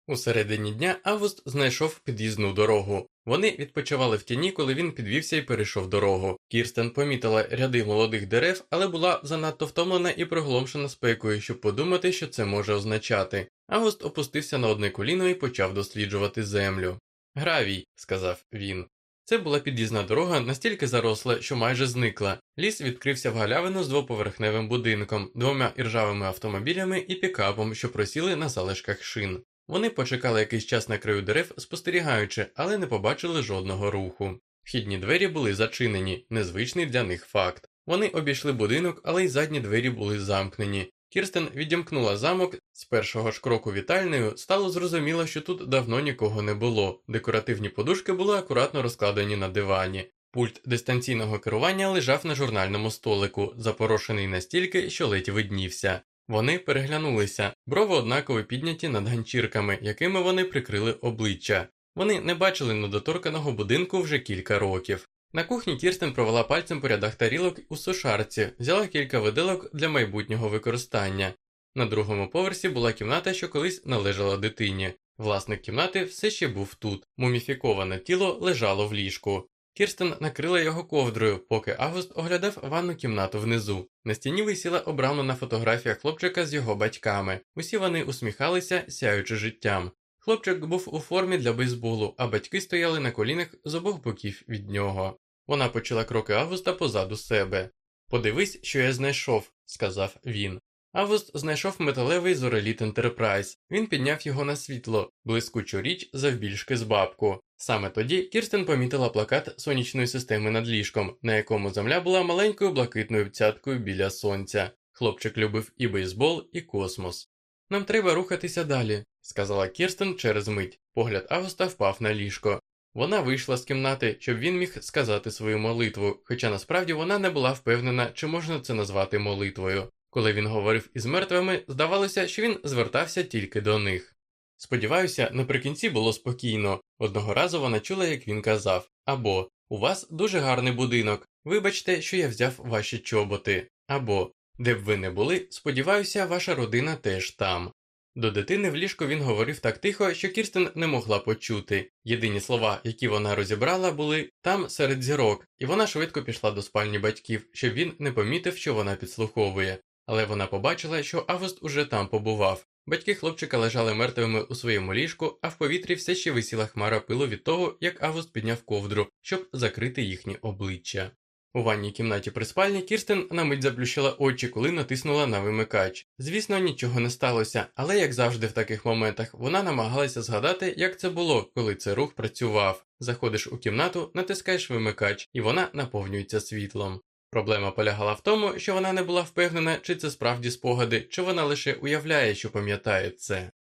У середині дня Август знайшов під'їзну дорогу. Вони відпочивали в тіні, коли він підвівся і перейшов дорогу. Кірстен помітила ряди молодих дерев, але була занадто втомлена і пригломшена спекою, щоб подумати, що це може означати. Август опустився на одне коліно і почав досліджувати землю. Гравій, сказав він. Це була під'їзна дорога настільки заросла, що майже зникла. Ліс відкрився в галявину з двоповерхневим будинком, двома іржавими автомобілями і пікапом, що просіли на залишках шин. Вони почекали якийсь час на краю дерев, спостерігаючи, але не побачили жодного руху. Вхідні двері були зачинені, незвичний для них факт. Вони обійшли будинок, але й задні двері були замкнені. Кірстен відімкнула замок з першого ж кроку вітальною, стало зрозуміло, що тут давно нікого не було. Декоративні подушки були акуратно розкладені на дивані. Пульт дистанційного керування лежав на журнальному столику, запорошений настільки, що ледь виднівся. Вони переглянулися, брови однаково підняті над ганчірками, якими вони прикрили обличчя. Вони не бачили недоторканого будинку вже кілька років. На кухні Кірстен провела пальцем по рядах тарілок у сушарці, взяла кілька виделок для майбутнього використання. На другому поверсі була кімната, що колись належала дитині. Власник кімнати все ще був тут. Муміфіковане тіло лежало в ліжку. Кірстен накрила його ковдрою, поки Август оглядав ванну кімнату внизу. На стіні висіла обрамлена фотографія хлопчика з його батьками. Усі вони усміхалися, сяючи життям. Хлопчик був у формі для бейсболу, а батьки стояли на колінах з обох боків від нього. Вона почала кроки Августа позаду себе. Подивись, що я знайшов, сказав він. Август знайшов металевий зореліт Ентерпрайз. Він підняв його на світло, блискучу річ завбільшки з бабку. Саме тоді Кірстен помітила плакат сонячної системи над ліжком, на якому земля була маленькою блакитною цяткою біля сонця. Хлопчик любив і бейсбол, і космос. Нам треба рухатися далі, сказала Кірстен через мить. Погляд Августа впав на ліжко. Вона вийшла з кімнати, щоб він міг сказати свою молитву, хоча насправді вона не була впевнена, чи можна це назвати молитвою. Коли він говорив із мертвими, здавалося, що він звертався тільки до них. Сподіваюся, наприкінці було спокійно. Одного разу вона чула, як він казав або У вас дуже гарний будинок. Вибачте, що я взяв ваші чоботи, або де б ви не були, сподіваюся, ваша родина теж там. До дитини в ліжку він говорив так тихо, що Кірстен не могла почути. Єдині слова, які вона розібрала, були там серед зірок, і вона швидко пішла до спальні батьків, щоб він не помітив, що вона підслуховує. Але вона побачила, що Август уже там побував. Батьки хлопчика лежали мертвими у своєму ліжку, а в повітрі все ще висіла хмара пилу від того, як Август підняв ковдру, щоб закрити їхні обличчя. У ванній кімнаті при спальні Кірстен на мить заплющила очі, коли натиснула на вимикач. Звісно, нічого не сталося, але, як завжди в таких моментах, вона намагалася згадати, як це було, коли цей рух працював. Заходиш у кімнату, натискаєш вимикач, і вона наповнюється світлом. Проблема полягала в тому, що вона не була впевнена, чи це справді спогади, чи вона лише уявляє, що пам'ятає це.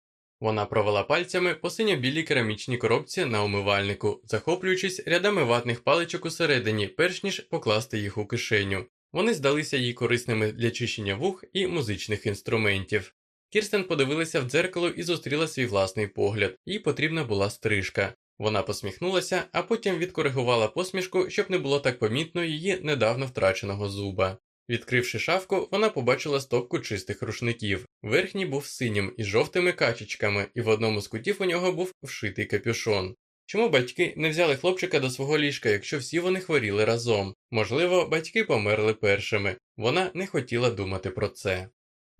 Вона провела пальцями по синьо-білій керамічній коробці на умивальнику, захоплюючись рядами ватних паличок усередині, перш ніж покласти їх у кишеню. Вони здалися їй корисними для чищення вух і музичних інструментів. Кірстен подивилася в дзеркало і зустріла свій власний погляд, їй потрібна була стрижка. Вона посміхнулася, а потім відкоригувала посмішку, щоб не було так помітно її недавно втраченого зуба. Відкривши шафку, вона побачила стопку чистих рушників. Верхній був синім із жовтими качечками, і в одному з кутів у нього був вшитий капюшон. Чому батьки не взяли хлопчика до свого ліжка, якщо всі вони хворіли разом? Можливо, батьки померли першими. Вона не хотіла думати про це.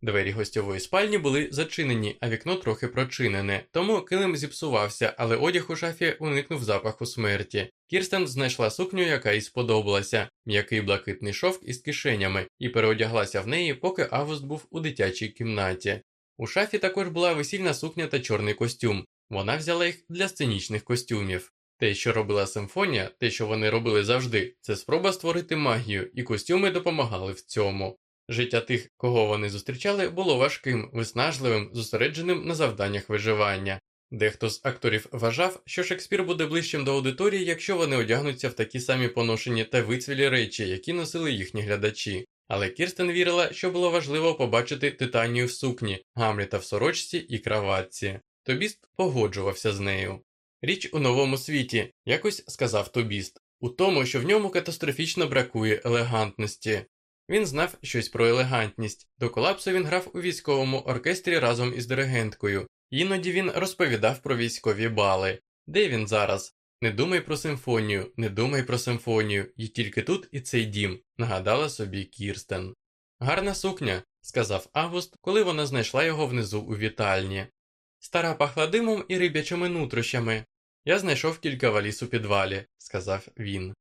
Двері гостьової спальні були зачинені, а вікно трохи прочинене, тому килим зіпсувався, але одяг у шафі уникнув запаху смерті. Кірстен знайшла сукню, яка їй сподобалася, м'який блакитний шовк із кишенями, і переодяглася в неї, поки Август був у дитячій кімнаті. У шафі також була весільна сукня та чорний костюм. Вона взяла їх для сценічних костюмів. Те, що робила симфонія, те, що вони робили завжди, це спроба створити магію, і костюми допомагали в цьому. Життя тих, кого вони зустрічали, було важким, виснажливим, зосередженим на завданнях виживання. Дехто з акторів вважав, що Шекспір буде ближчим до аудиторії, якщо вони одягнуться в такі самі поношені та вицвілі речі, які носили їхні глядачі. Але Кірстен вірила, що було важливо побачити титанію в сукні, Гамліта в сорочці і краватці. Тобіст погоджувався з нею. Річ у новому світі, якось сказав Тобіст, у тому, що в ньому катастрофічно бракує елегантності. Він знав щось про елегантність. До колапсу він грав у військовому оркестрі разом із диригенткою, іноді він розповідав про військові бали. Де він зараз? Не думай про симфонію, не думай про симфонію, і тільки тут і цей дім, нагадала собі Кірстен. Гарна сукня, сказав Август, коли вона знайшла його внизу у вітальні. Стара пахла димом і рибячими нутрощами. Я знайшов кілька валіз у підвалі, сказав він.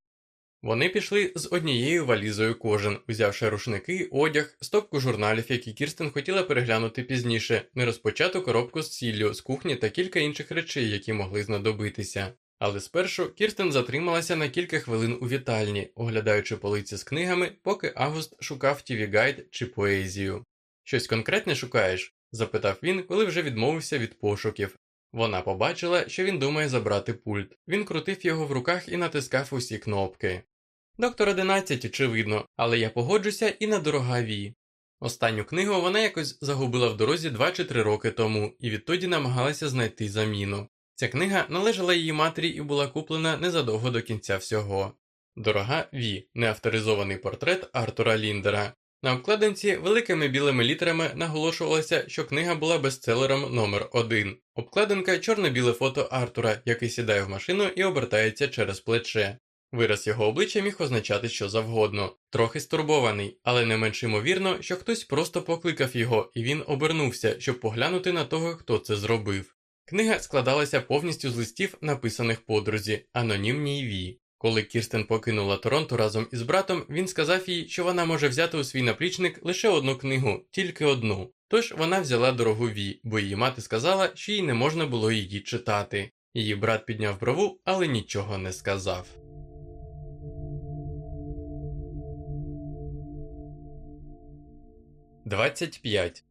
Вони пішли з однією валізою кожен, узявши рушники, одяг, стопку журналів, які Кірстен хотіла переглянути пізніше, нерозпочату коробку з сіллю з кухні та кілька інших речей, які могли знадобитися. Але спершу Кірстен затрималася на кілька хвилин у вітальні, оглядаючи полиці з книгами, поки Август шукав тіві гайд чи поезію. Щось конкретне шукаєш? запитав він, коли вже відмовився від пошуків. Вона побачила, що він думає забрати пульт. Він крутив його в руках і натискав усі кнопки. Доктор 11, очевидно, але я погоджуся і на дорогаві. Останню книгу вона якось загубила в дорозі 2 чи 3 роки тому і відтоді намагалася знайти заміну. Ця книга належала її матері і була куплена незадовго до кінця всього. Дорога Ві, неавторизований портрет Артура Ліндера. На обкладинці великими білими літерами наголошувалося, що книга була бестселером номер 1 Обкладинка чорно-біле фото Артура, який сідає в машину і обертається через плече. Вираз його обличчя міг означати що завгодно, трохи стурбований, але не менш ймовірно, що хтось просто покликав його, і він обернувся, щоб поглянути на того, хто це зробив. Книга складалася повністю з листів, написаних подрузі, анонімній Ві. Коли Кірстен покинула Торонто разом із братом, він сказав їй, що вона може взяти у свій наплічник лише одну книгу, тільки одну. Тож вона взяла дорогу Ві, бо її мати сказала, що їй не можна було її читати. Її брат підняв брову, але нічого не сказав. 25.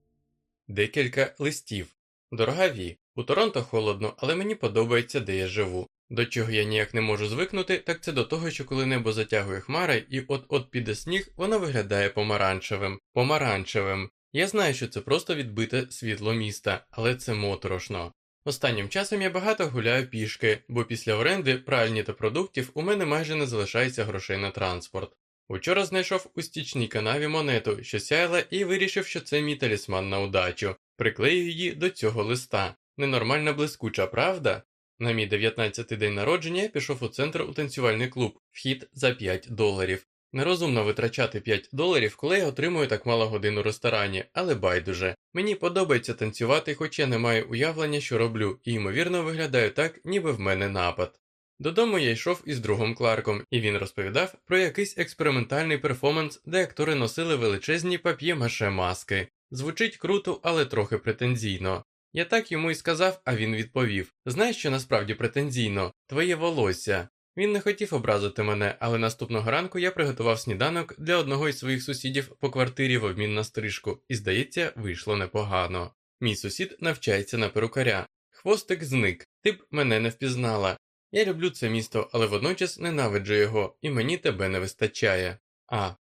Декілька листів. Дорога Ві, у Торонто холодно, але мені подобається, де я живу. До чого я ніяк не можу звикнути, так це до того, що коли небо затягує хмари і от-от піде сніг, воно виглядає помаранчевим. Помаранчевим. Я знаю, що це просто відбите світло міста, але це моторошно. Останнім часом я багато гуляю пішки, бо після оренди, пральні та продуктів у мене майже не залишається грошей на транспорт. Учора знайшов у стічній канаві монету, що сяяла, і вирішив, що це мій талісман на удачу. Приклею її до цього листа. Ненормальна блискуча, правда? На мій 19-й день народження я пішов у центр у танцювальний клуб, вхід за 5 доларів. Нерозумно витрачати 5 доларів, коли я отримую так мало годин у ресторані, але байдуже. Мені подобається танцювати, хоч я не маю уявлення, що роблю, і ймовірно виглядаю так, ніби в мене напад. Додому я йшов із другом Кларком, і він розповідав про якийсь експериментальний перформанс, де актори носили величезні пап'є-маше маски. Звучить круто, але трохи претензійно. Я так йому і сказав, а він відповів: Знаєш, що насправді претензійно? Твоє волосся. Він не хотів образити мене, але наступного ранку я приготував сніданок для одного із своїх сусідів по квартирі в обмін на стрижку, і, здається, вийшло непогано. Мій сусід навчається на перукаря. Хвостик зник, ти б мене не впізнала. Я люблю це місто, але водночас ненавиджу його, і мені тебе не вистачає. А.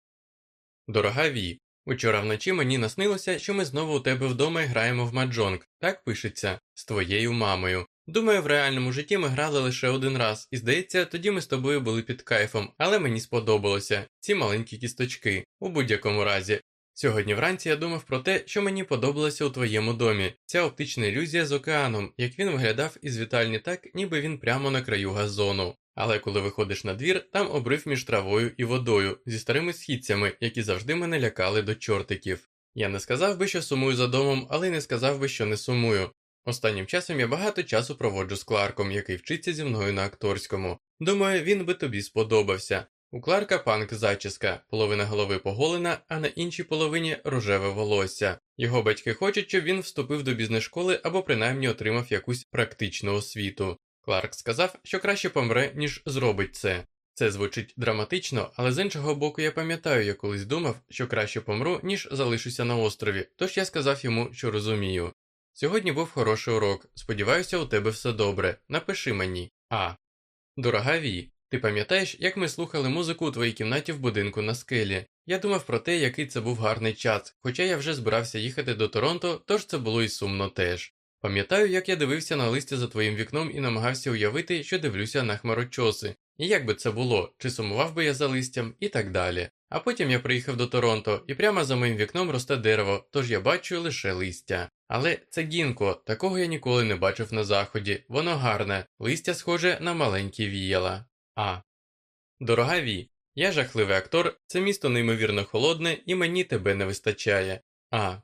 Дорога Ві, Учора вночі мені наснилося, що ми знову у тебе вдома граємо в маджонг, так пишеться, з твоєю мамою. Думаю, в реальному житті ми грали лише один раз, і здається, тоді ми з тобою були під кайфом, але мені сподобалося ці маленькі кісточки. У будь-якому разі. Сьогодні вранці я думав про те, що мені подобалося у твоєму домі, ця оптична ілюзія з океаном, як він виглядав із вітальні так, ніби він прямо на краю газону. Але коли виходиш на двір, там обрив між травою і водою зі старими східцями, які завжди мене лякали до чортиків. Я не сказав би, що сумую за домом, але й не сказав би, що не сумую. Останнім часом я багато часу проводжу з Кларком, який вчиться зі мною на акторському. Думаю, він би тобі сподобався. У Кларка панк зачіска, половина голови поголена, а на іншій половині рожеве волосся. Його батьки хочуть, щоб він вступив до бізнес-школи або принаймні отримав якусь практичну освіту. Кларк сказав, що краще помре, ніж зробить це. Це звучить драматично, але з іншого боку, я пам'ятаю, я колись думав, що краще помру, ніж залишуся на острові, тож я сказав йому, що розумію. Сьогодні був хороший урок, сподіваюся, у тебе все добре. Напиши мені. А. Дорога Ві, ти пам'ятаєш, як ми слухали музику у твоїй кімнаті в будинку на скелі? Я думав про те, який це був гарний час, хоча я вже збирався їхати до Торонто, тож це було і сумно теж. Пам'ятаю, як я дивився на листя за твоїм вікном і намагався уявити, що дивлюся на хмарочоси, і як би це було, чи сумував би я за листям, і так далі. А потім я приїхав до Торонто, і прямо за моїм вікном росте дерево, тож я бачу лише листя. Але це гінко, такого я ніколи не бачив на заході, воно гарне, листя схоже на маленькі віяла. А. Дорога Ві, я жахливий актор, це місто неймовірно холодне, і мені тебе не вистачає. А.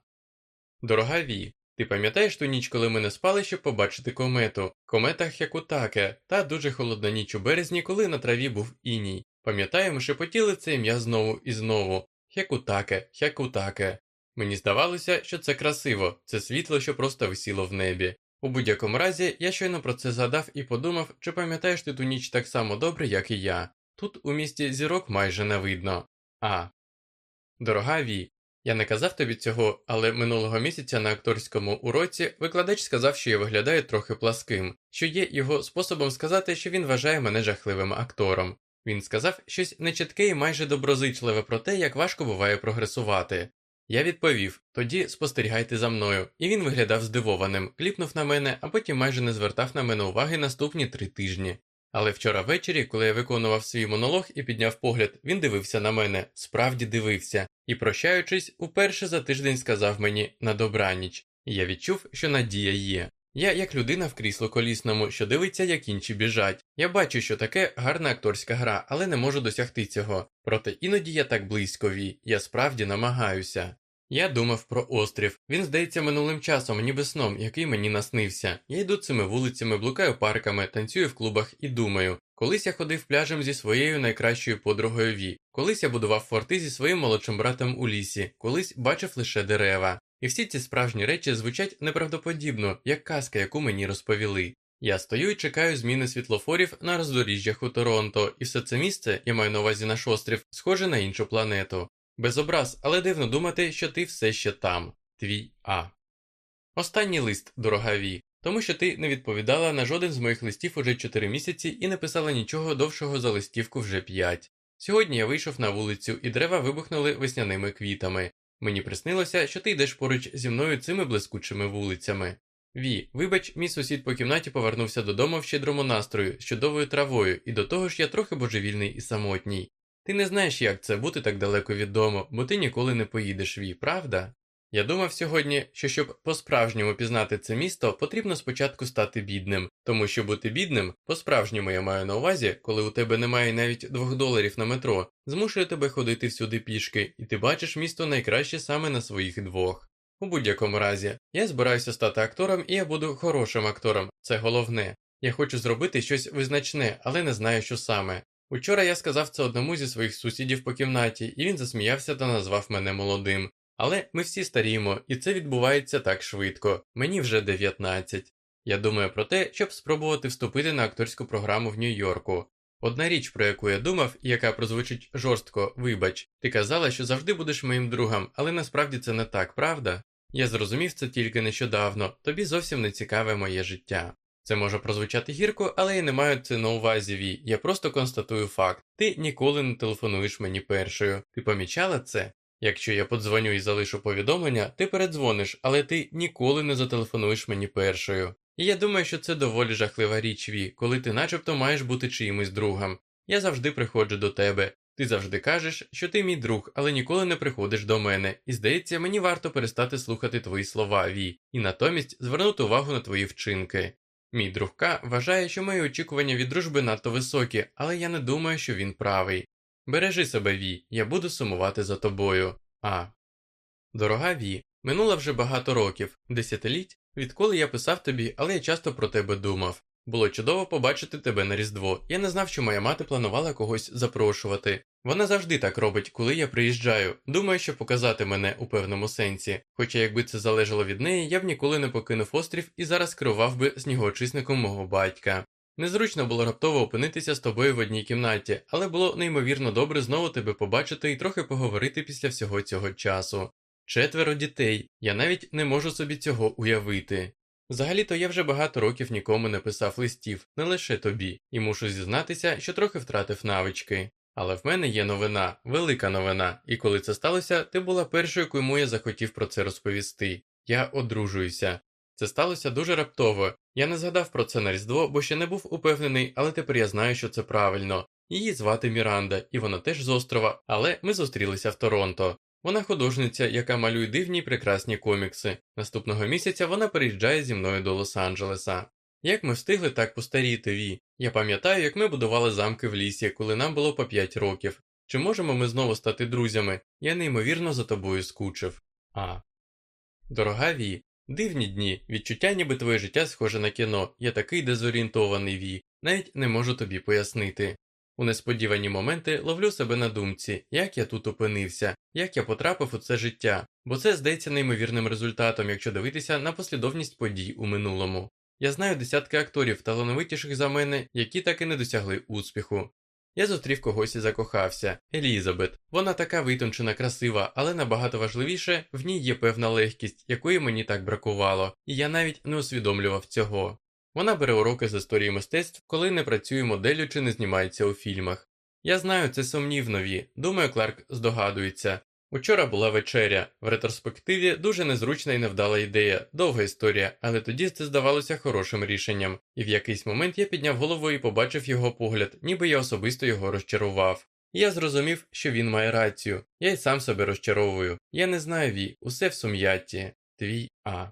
Дорога Ві, ти пам'ятаєш ту ніч, коли ми не спали, щоб побачити комету, комета Хякутаке, та дуже холодна ніч у березні, коли на траві був іній. Пам'ятаємо, шепотіли це ім'я знову і знову Хякутаке, Хякутаке. Мені здавалося, що це красиво, це світло, що просто висіло в небі. У будь-якому разі, я щойно про це згадав і подумав, чи пам'ятаєш ти ту ніч так само добре, як і я. Тут у місті зірок майже не видно. А. Дорога Ві, я не казав тобі цього, але минулого місяця на акторському уроці викладач сказав, що я виглядаю трохи пласким, що є його способом сказати, що він вважає мене жахливим актором. Він сказав щось нечітке і майже доброзичливе про те, як важко буває прогресувати. Я відповів тоді спостерігайте за мною, і він виглядав здивованим, кліпнув на мене, а потім майже не звертав на мене уваги наступні три тижні. Але вчора ввечері, коли я виконував свій монолог і підняв погляд, він дивився на мене, справді дивився, і, прощаючись, уперше за тиждень сказав мені на добраніч, і я відчув, що надія є. Я як людина в крісло колісному, що дивиться, як інші біжать. Я бачу, що таке гарна акторська гра, але не можу досягти цього. Проте іноді я так близько ві, я справді намагаюся. Я думав про острів. Він здається минулим часом, ніби сном, який мені наснився. Я йду цими вулицями, блукаю парками, танцюю в клубах і думаю. Колись я ходив пляжем зі своєю найкращою подругою Ві, колись я будував форти зі своїм молодшим братом у лісі, колись бачив лише дерева. І всі ці справжні речі звучать неправдоподібно, як казка, яку мені розповіли. Я стою і чекаю зміни світлофорів на роздоріжжях у Торонто, і все це місце, я маю на увазі наш острів, схоже на іншу планету. Без образ, але дивно думати, що ти все ще там, твій А. Останній лист, дорога Ві, тому що ти не відповідала на жоден з моїх листів уже 4 місяці і не писала нічого довшого за листівку вже 5. Сьогодні я вийшов на вулицю, і дерева вибухнули весняними квітами. Мені приснилося, що ти йдеш поруч зі мною цими блискучими вулицями. Ві, вибач, мій сусід по кімнаті повернувся додому в щедрому настрою з чудовою травою, і до того ж я трохи божевільний і самотній. Ти не знаєш, як це бути так далеко від дому, бо ти ніколи не поїдеш ві, правда? Я думав сьогодні, що щоб по-справжньому пізнати це місто, потрібно спочатку стати бідним, тому що бути бідним, по-справжньому я маю на увазі, коли у тебе немає навіть двох доларів на метро, змушує тебе ходити всюди пішки, і ти бачиш місто найкраще саме на своїх двох. У будь-якому разі, я збираюся стати актором, і я буду хорошим актором, це головне. Я хочу зробити щось визначне, але не знаю, що саме. Учора я сказав це одному зі своїх сусідів по кімнаті, і він засміявся та назвав мене молодим. Але ми всі старіємо, і це відбувається так швидко. Мені вже 19. Я думаю про те, щоб спробувати вступити на акторську програму в Нью-Йорку. Одна річ, про яку я думав, і яка прозвучить жорстко, вибач, ти казала, що завжди будеш моїм другом, але насправді це не так, правда? Я зрозумів це тільки нещодавно, тобі зовсім не цікаве моє життя. Це може прозвучати гірко, але я не маю це на увазі Ві. Я просто констатую факт. Ти ніколи не телефонуєш мені першою. Ти помічала це? Якщо я подзвоню і залишу повідомлення, ти передзвониш, але ти ніколи не зателефонуєш мені першою. І я думаю, що це доволі жахлива річ Ві, коли ти начебто маєш бути чиїмось другом. Я завжди приходжу до тебе. Ти завжди кажеш, що ти мій друг, але ніколи не приходиш до мене, і здається, мені варто перестати слухати твої слова, Ві, і натомість звернути увагу на твої вчинки. Мій друг вважає, що мої очікування від дружби надто високі, але я не думаю, що він правий. Бережи себе, Ві, я буду сумувати за тобою. А. Дорога Ві, минуло вже багато років, десятиліть, відколи я писав тобі, але я часто про тебе думав. Було чудово побачити тебе на Різдво. Я не знав, що моя мати планувала когось запрошувати. Вона завжди так робить, коли я приїжджаю. Думаю, що показати мене у певному сенсі. Хоча, якби це залежало від неї, я б ніколи не покинув острів і зараз керував би снігоочисником мого батька. Незручно було раптово опинитися з тобою в одній кімнаті, але було неймовірно добре знову тебе побачити і трохи поговорити після всього цього часу. Четверо дітей, я навіть не можу собі цього уявити. Взагалі-то я вже багато років нікому не писав листів, не лише тобі, і мушу зізнатися, що трохи втратив навички. Але в мене є новина, велика новина, і коли це сталося, ти була першою, кому я захотів про це розповісти. Я одружуюся. Це сталося дуже раптово. Я не згадав про це на Різдво, бо ще не був упевнений, але тепер я знаю, що це правильно. Її звати Міранда, і вона теж з острова, але ми зустрілися в Торонто. Вона художниця, яка малює дивні й прекрасні комікси. Наступного місяця вона переїжджає зі мною до Лос-Анджелеса. Як ми встигли так постаріти, Ві? Я пам'ятаю, як ми будували замки в лісі, коли нам було по 5 років. Чи можемо ми знову стати друзями? Я неймовірно за тобою скучив. А. Дорога Ві, дивні дні, відчуття, ніби твоє життя схоже на кіно, я такий дезорієнтований Ві, навіть не можу тобі пояснити. У несподівані моменти ловлю себе на думці, як я тут опинився, як я потрапив у це життя, бо це здається неймовірним результатом, якщо дивитися на послідовність подій у минулому. Я знаю десятки акторів, талановитіших за мене, які так і не досягли успіху. Я зустрів когось і закохався Елізабет. Вона така витончена, красива, але набагато важливіше, в ній є певна легкість, якої мені так бракувало, і я навіть не усвідомлював цього. Вона бере уроки з історії мистецтв, коли не працює моделлю чи не знімається у фільмах. Я знаю, це сумнівнові, думаю, Кларк здогадується. Учора була вечеря, в ретроспективі дуже незручна і невдала ідея, довга історія, але тоді це здавалося хорошим рішенням, і в якийсь момент я підняв голову і побачив його погляд, ніби я особисто його розчарував. Я зрозумів, що він має рацію, я й сам себе розчаровую. Я не знаю Ві, усе в сум'ятті. Твій А.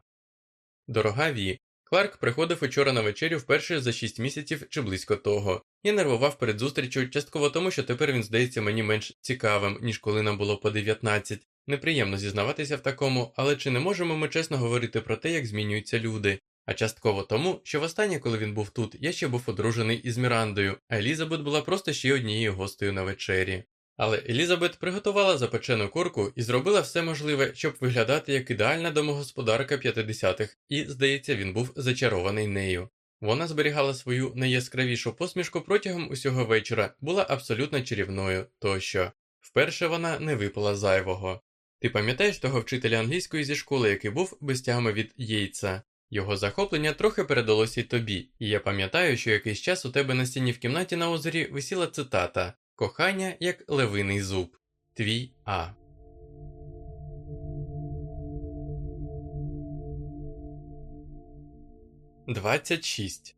Дорога Ві, Кларк приходив учора на вечерю вперше за 6 місяців чи близько того. Я нервував перед зустрічю частково тому, що тепер він здається мені менш цікавим, ніж коли нам було по 19. Неприємно зізнаватися в такому, але чи не можемо ми чесно говорити про те, як змінюються люди? А частково тому, що востаннє, коли він був тут, я ще був одружений із Мірандою, а Елізабет була просто ще однією гостею на вечері. Але Елізабет приготувала запечену курку і зробила все можливе, щоб виглядати як ідеальна домогосподарка 50-х, і, здається, він був зачарований нею. Вона зберігала свою найяскравішу посмішку протягом усього вечора, була абсолютно чарівною тощо. Вперше вона не випила зайвого. Ти пам'ятаєш того вчителя англійської зі школи, який був без тями від Єйца? Його захоплення трохи передалося й тобі, і я пам'ятаю, що якийсь час у тебе на стіні в кімнаті на озері висіла цитата Кохання як левиний зуб. Твій А. Двадцять шість.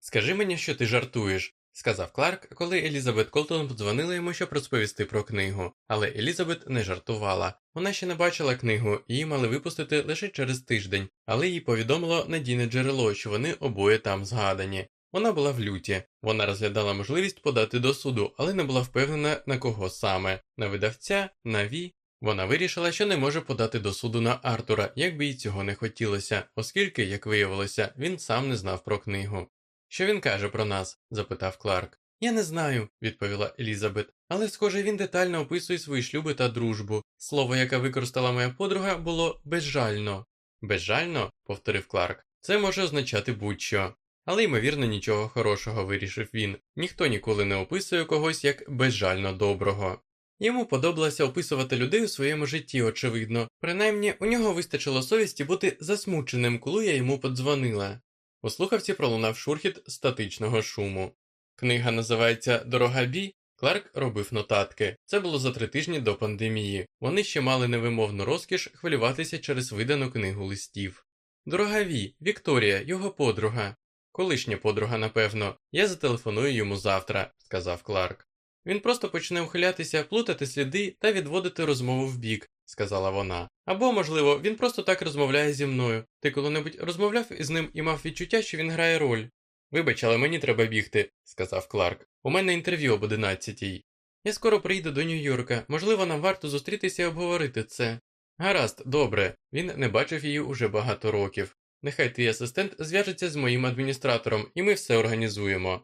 Скажи мені, що ти жартуєш, сказав Кларк, коли Елізабет Колтон подзвонила йому, щоб розповісти про книгу. Але Елізабет не жартувала. Вона ще не бачила книгу, її мали випустити лише через тиждень, але їй повідомило надійне джерело, що вони обоє там згадані. Вона була в люті, вона розглядала можливість подати до суду, але не була впевнена на кого саме на видавця, на Ві. Вона вирішила, що не може подати до суду на Артура, як би їй цього не хотілося, оскільки, як виявилося, він сам не знав про книгу. Що він каже про нас? запитав Кларк. Я не знаю, відповіла Елізабет, але, схоже, він детально описує свої шлюби та дружбу. Слово, яке використала моя подруга, було безжально. Безжально? повторив Кларк. Це може означати будь-що. Але, ймовірно, нічого хорошого вирішив він. Ніхто ніколи не описує когось як безжально доброго. Йому подобалося описувати людей у своєму житті, очевидно, принаймні у нього вистачило совісті бути засмученим, коли я йому подзвонила. У слухавці пролунав шурхіт статичного шуму. Книга називається Дорога бій. Кларк робив нотатки. Це було за три тижні до пандемії. Вони ще мали невимовну розкіш хвилюватися через видану книгу листів. Дорога Ві, Вікторія, його подруга. Колишня подруга, напевно, я зателефоную йому завтра, сказав Кларк. Він просто почне ухилятися, плутати сліди та відводити розмову вбік, сказала вона. Або, можливо, він просто так розмовляє зі мною. Ти коли-небудь розмовляв із ним і мав відчуття, що він грає роль. Вибач, але мені треба бігти, сказав Кларк. У мене інтерв'ю об одинадцятій. Я скоро приїду до Нью-Йорка, можливо, нам варто зустрітися і обговорити це. Гаразд, добре, він не бачив її уже багато років. Нехай твій асистент зв'яжеться з моїм адміністратором, і ми все організуємо.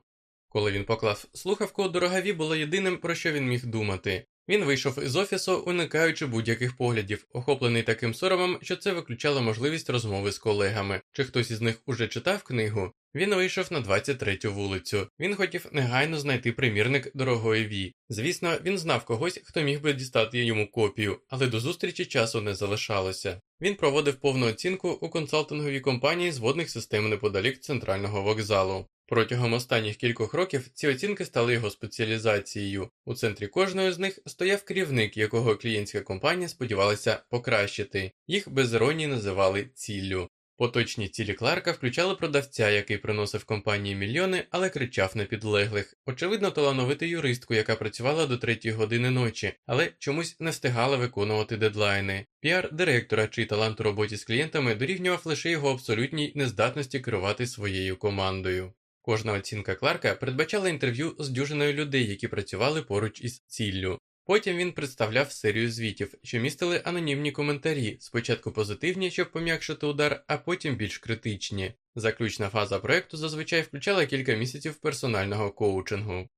Коли він поклав слухавку, дорогові було єдиним, про що він міг думати. Він вийшов із офісу, уникаючи будь-яких поглядів, охоплений таким соромом, що це виключало можливість розмови з колегами. Чи хтось із них уже читав книгу? Він вийшов на 23-ю вулицю. Він хотів негайно знайти примірник дорогої Ві. Звісно, він знав когось, хто міг би дістати йому копію, але до зустрічі часу не залишалося. Він проводив повну оцінку у консалтинговій компанії з водних систем неподалік центрального вокзалу. Протягом останніх кількох років ці оцінки стали його спеціалізацією. У центрі кожної з них стояв керівник, якого клієнтська компанія сподівалася покращити. Їх без іронії називали ціллю. Поточні цілі Кларка включали продавця, який приносив компанії мільйони, але кричав на підлеглих. Очевидно, талановиту юристку, яка працювала до третьої години ночі, але чомусь не встигала виконувати дедлайни. Піар директора, чий талант у роботі з клієнтами дорівнював лише його абсолютній нездатності керувати своєю командою. Кожна оцінка Кларка передбачала інтерв'ю з дюжиною людей, які працювали поруч із ціллю. Потім він представляв серію звітів, що містили анонімні коментарі, спочатку позитивні, щоб пом'якшити удар, а потім більш критичні. Заключна фаза проекту зазвичай включала кілька місяців персонального коучингу.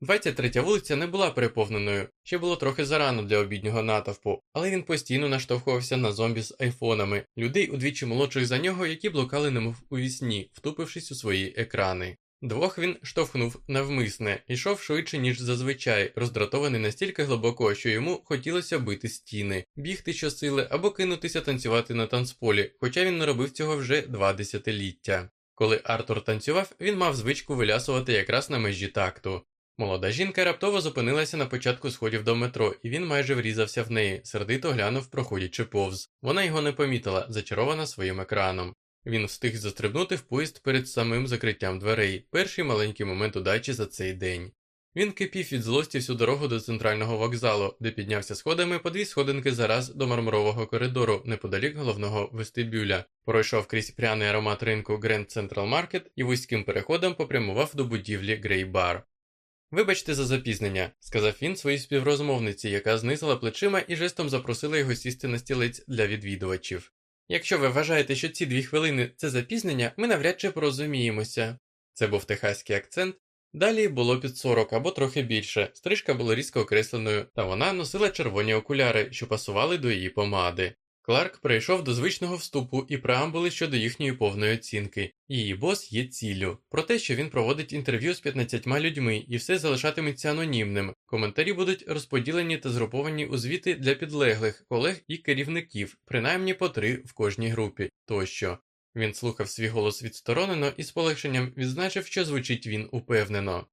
23 вулиця не була переповненою, ще було трохи зарано для обіднього натовпу, але він постійно наштовхувався на зомбі з айфонами, людей удвічі молодших за нього, які блукали немов у вісні, втупившись у свої екрани. Двох він штовхнув навмисне, йшов швидше, ніж зазвичай, роздратований настільки глибоко, що йому хотілося бити стіни, бігти щосили або кинутися танцювати на танцполі, хоча він не робив цього вже два десятиліття. Коли Артур танцював, він мав звичку вилясувати якраз на межі такту. Молода жінка раптово зупинилася на початку сходів до метро, і він майже врізався в неї, сердито глянув, проходячи повз. Вона його не помітила, зачарована своїм екраном. Він встиг застрибнути в поїзд перед самим закриттям дверей, перший маленький момент удачі за цей день. Він кипів від злості всю дорогу до центрального вокзалу, де піднявся сходами по дві сходинки зараз до мармурового коридору, неподалік головного вестибюля, пройшов крізь пряний аромат ринку Grand Central Market і вузьким переходом попрямував до будівлі Grey Bar. Вибачте за запізнення, сказав він своїй співрозмовниці, яка знизила плечима і жестом запросила його сісти на стілець для відвідувачів. Якщо ви вважаєте, що ці дві хвилини це запізнення, ми навряд чи порозуміємося. Це був техаський акцент. Далі було під 40 або трохи більше, стрижка була різко окресленою, та вона носила червоні окуляри, що пасували до її помади. Кларк прийшов до звичного вступу і преамбули щодо їхньої повної оцінки. Її бос є ціллю. Про те, що він проводить інтерв'ю з 15 людьми і все залишатиметься анонімним. Коментарі будуть розподілені та згруповані у звіти для підлеглих, колег і керівників, принаймні по три в кожній групі тощо. Він слухав свій голос відсторонено і з полегшенням відзначив, що звучить він упевнено.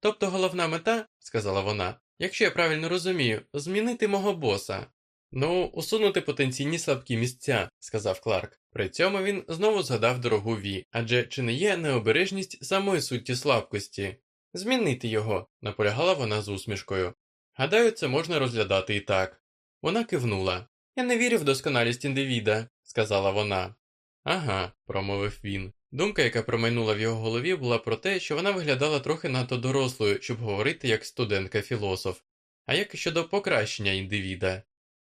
Тобто головна мета, сказала вона, якщо я правильно розумію, змінити мого боса. Ну, усунути потенційні слабкі місця, сказав Кларк. При цьому він знову згадав дорогу Ві, адже чи не є необережність самої суті слабкості? Змінити його, наполягала вона з усмішкою. Гадаю, це можна розглядати і так. Вона кивнула. Я не вірю в досконалість індивіда, сказала вона. Ага, промовив він. Думка, яка промайнула в його голові, була про те, що вона виглядала трохи надто дорослою, щоб говорити як студентка філософ. А як щодо покращення індивіда?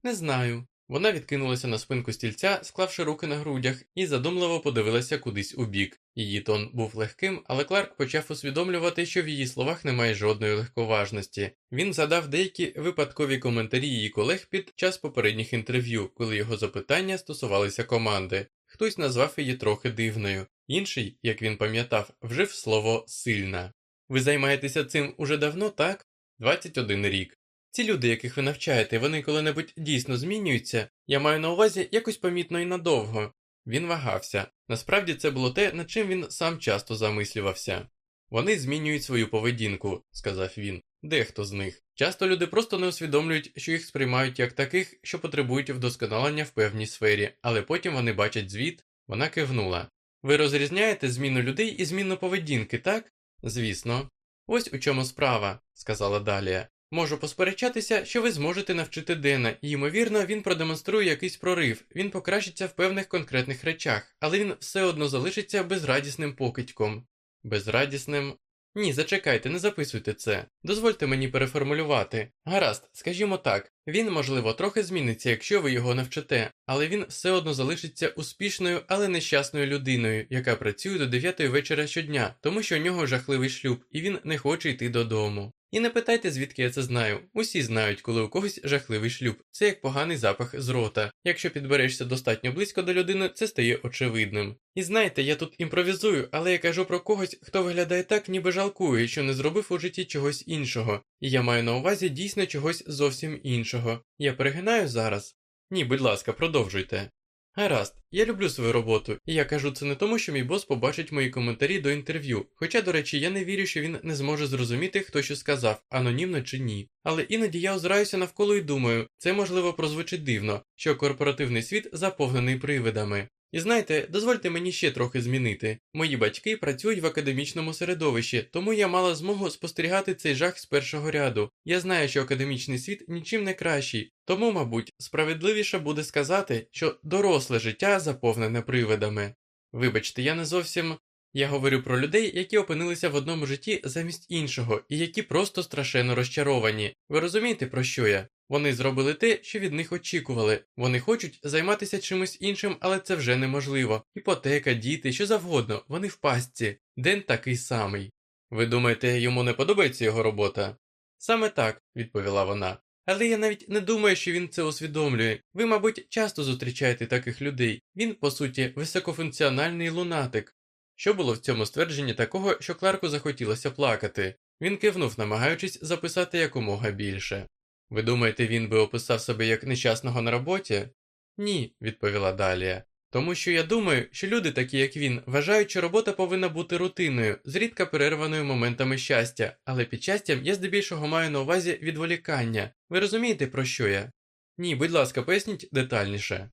Не знаю. Вона відкинулася на спинку стільця, склавши руки на грудях, і задумливо подивилася кудись у бік. Її тон був легким, але Кларк почав усвідомлювати, що в її словах немає жодної легковажності. Він задав деякі випадкові коментарі її колег під час попередніх інтерв'ю, коли його запитання стосувалися команди. Хтось назвав її трохи дивною, інший, як він пам'ятав, вжив слово сильна. Ви займаєтеся цим уже давно, так? 21 рік. Ці люди, яких ви навчаєте, вони коли-небудь дійсно змінюються, я маю на увазі якось помітно і надовго. Він вагався. Насправді це було те, над чим він сам часто замислювався. Вони змінюють свою поведінку, сказав він. Дехто з них. Часто люди просто не усвідомлюють, що їх сприймають як таких, що потребують вдосконалення в певній сфері, але потім вони бачать звіт, вона кивнула. Ви розрізняєте зміну людей і зміну поведінки, так? Звісно. Ось у чому справа, сказала Далія. Можу посперечатися, що ви зможете навчити Дена, і, ймовірно, він продемонструє якийсь прорив, він покращиться в певних конкретних речах, але він все одно залишиться безрадісним покидьком. Безрадісним. Ні, зачекайте, не записуйте це. Дозвольте мені переформулювати. Гаразд, скажімо так, він, можливо, трохи зміниться, якщо ви його навчите, але він все одно залишиться успішною, але нещасною людиною, яка працює до 9 вечора щодня, тому що у нього жахливий шлюб, і він не хоче йти додому. І не питайте, звідки я це знаю. Усі знають, коли у когось жахливий шлюб. Це як поганий запах з рота. Якщо підберешся достатньо близько до людини, це стає очевидним. І знаєте, я тут імпровізую, але я кажу про когось, хто виглядає так, ніби жалкує, що не зробив у житті чогось іншого. І я маю на увазі дійсно чогось зовсім іншого. Я перегинаю зараз. Ні, будь ласка, продовжуйте. Гаразд, я люблю свою роботу, і я кажу це не тому, що мій бос побачить мої коментарі до інтерв'ю. Хоча, до речі, я не вірю, що він не зможе зрозуміти, хто що сказав, анонімно чи ні. Але іноді я озираюся навколо і думаю, це можливо прозвучить дивно, що корпоративний світ заповнений привидами. І знаєте, дозвольте мені ще трохи змінити. Мої батьки працюють в академічному середовищі, тому я мала змогу спостерігати цей жах з першого ряду. Я знаю, що академічний світ нічим не кращий, тому, мабуть, справедливіше буде сказати, що доросле життя заповнене привидами. Вибачте, я не зовсім. Я говорю про людей, які опинилися в одному житті замість іншого, і які просто страшенно розчаровані. Ви розумієте, про що я? Вони зробили те, що від них очікували. Вони хочуть займатися чимось іншим, але це вже неможливо. Іпотека, діти, що завгодно, вони в пастці. Ден такий самий. Ви думаєте, йому не подобається його робота? Саме так, відповіла вона. Але я навіть не думаю, що він це усвідомлює. Ви, мабуть, часто зустрічаєте таких людей. Він, по суті, високофункціональний лунатик. Що було в цьому ствердженні такого, що Кларку захотілося плакати? Він кивнув, намагаючись записати якомога більше. Ви думаєте, він би описав себе як нещасного на роботі? Ні, відповіла Далія. Тому що я думаю, що люди, такі як він, вважають, що робота повинна бути рутинною, зрідка перерваною моментами щастя, але під щастям я здебільшого маю на увазі відволікання. Ви розумієте, про що я? Ні, будь ласка, поясніть детальніше.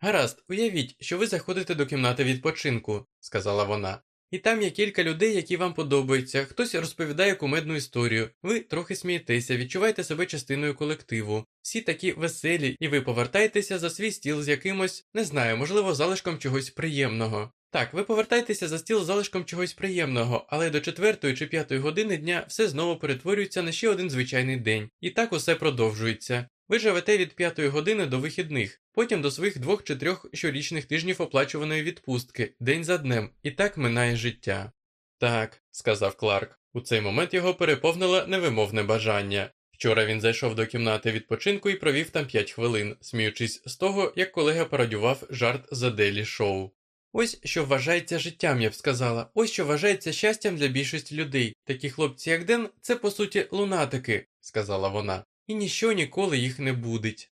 Гаразд, уявіть, що ви заходите до кімнати відпочинку, сказала вона. І там є кілька людей, які вам подобаються, хтось розповідає кумедну історію, ви трохи смієтеся, відчуваєте себе частиною колективу. Всі такі веселі, і ви повертаєтеся за свій стіл з якимось, не знаю, можливо, залишком чогось приємного. Так, ви повертаєтеся за стіл залишком чогось приємного, але до четвертої чи п'ятої години дня все знову перетворюється на ще один звичайний день, і так усе продовжується. Ви живете від п'ятої години до вихідних, потім до своїх двох чи трьох щорічних тижнів оплачуваної відпустки, день за днем, і так минає життя. Так, сказав Кларк. У цей момент його переповнило невимовне бажання. Вчора він зайшов до кімнати відпочинку і провів там п'ять хвилин, сміючись з того, як колега пародював жарт з The Daily Show. Ось що вважається життям, я б сказала, ось що вважається щастям для більшості людей. Такі хлопці, як Ден, це по суті лунатики, сказала вона і ніщо ніколи їх не будить.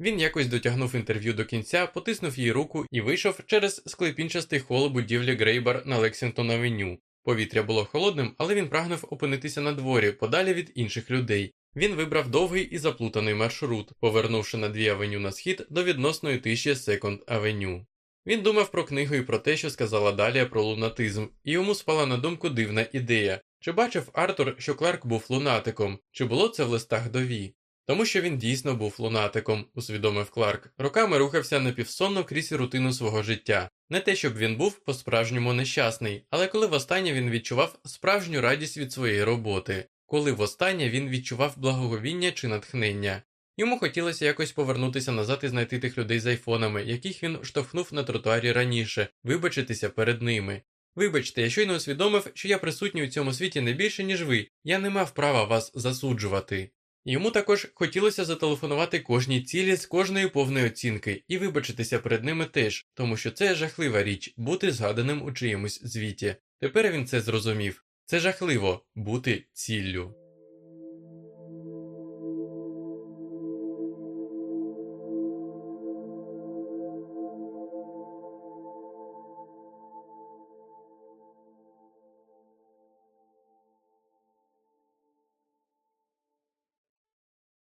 Він якось дотягнув інтерв'ю до кінця, потиснув їй руку і вийшов через склепінчастий хол будівлі Грейбар на Лексінгтон Авеню. Повітря було холодним, але він прагнув опинитися на дворі, подалі від інших людей. Він вибрав довгий і заплутаний маршрут, повернувши на дві авеню на схід до відносної тиші Секонд Авеню. Він думав про книгу і про те, що сказала Далія про лунатизм, і йому спала на думку дивна ідея чи бачив Артур, що Кларк був лунатиком, чи було це в листах до Ві? Тому що він дійсно був лунатиком, усвідомив Кларк, роками рухався напівсонно крізь рутину свого життя. Не те, щоб він був по-справжньому нещасний, але коли востаннє він відчував справжню радість від своєї роботи, коли востаннє він відчував благоговіння чи натхнення. Йому хотілося якось повернутися назад і знайти тих людей з айфонами, яких він штовхнув на тротуарі раніше, вибачитися перед ними. Вибачте, я щойно усвідомив, що я присутній у цьому світі не більше, ніж ви, я не мав права вас засуджувати. Йому також хотілося зателефонувати кожній цілі з кожної повної оцінки і вибачитися перед ними теж, тому що це жахлива річ бути згаданим у чиємусь звіті. Тепер він це зрозумів це жахливо бути ціллю.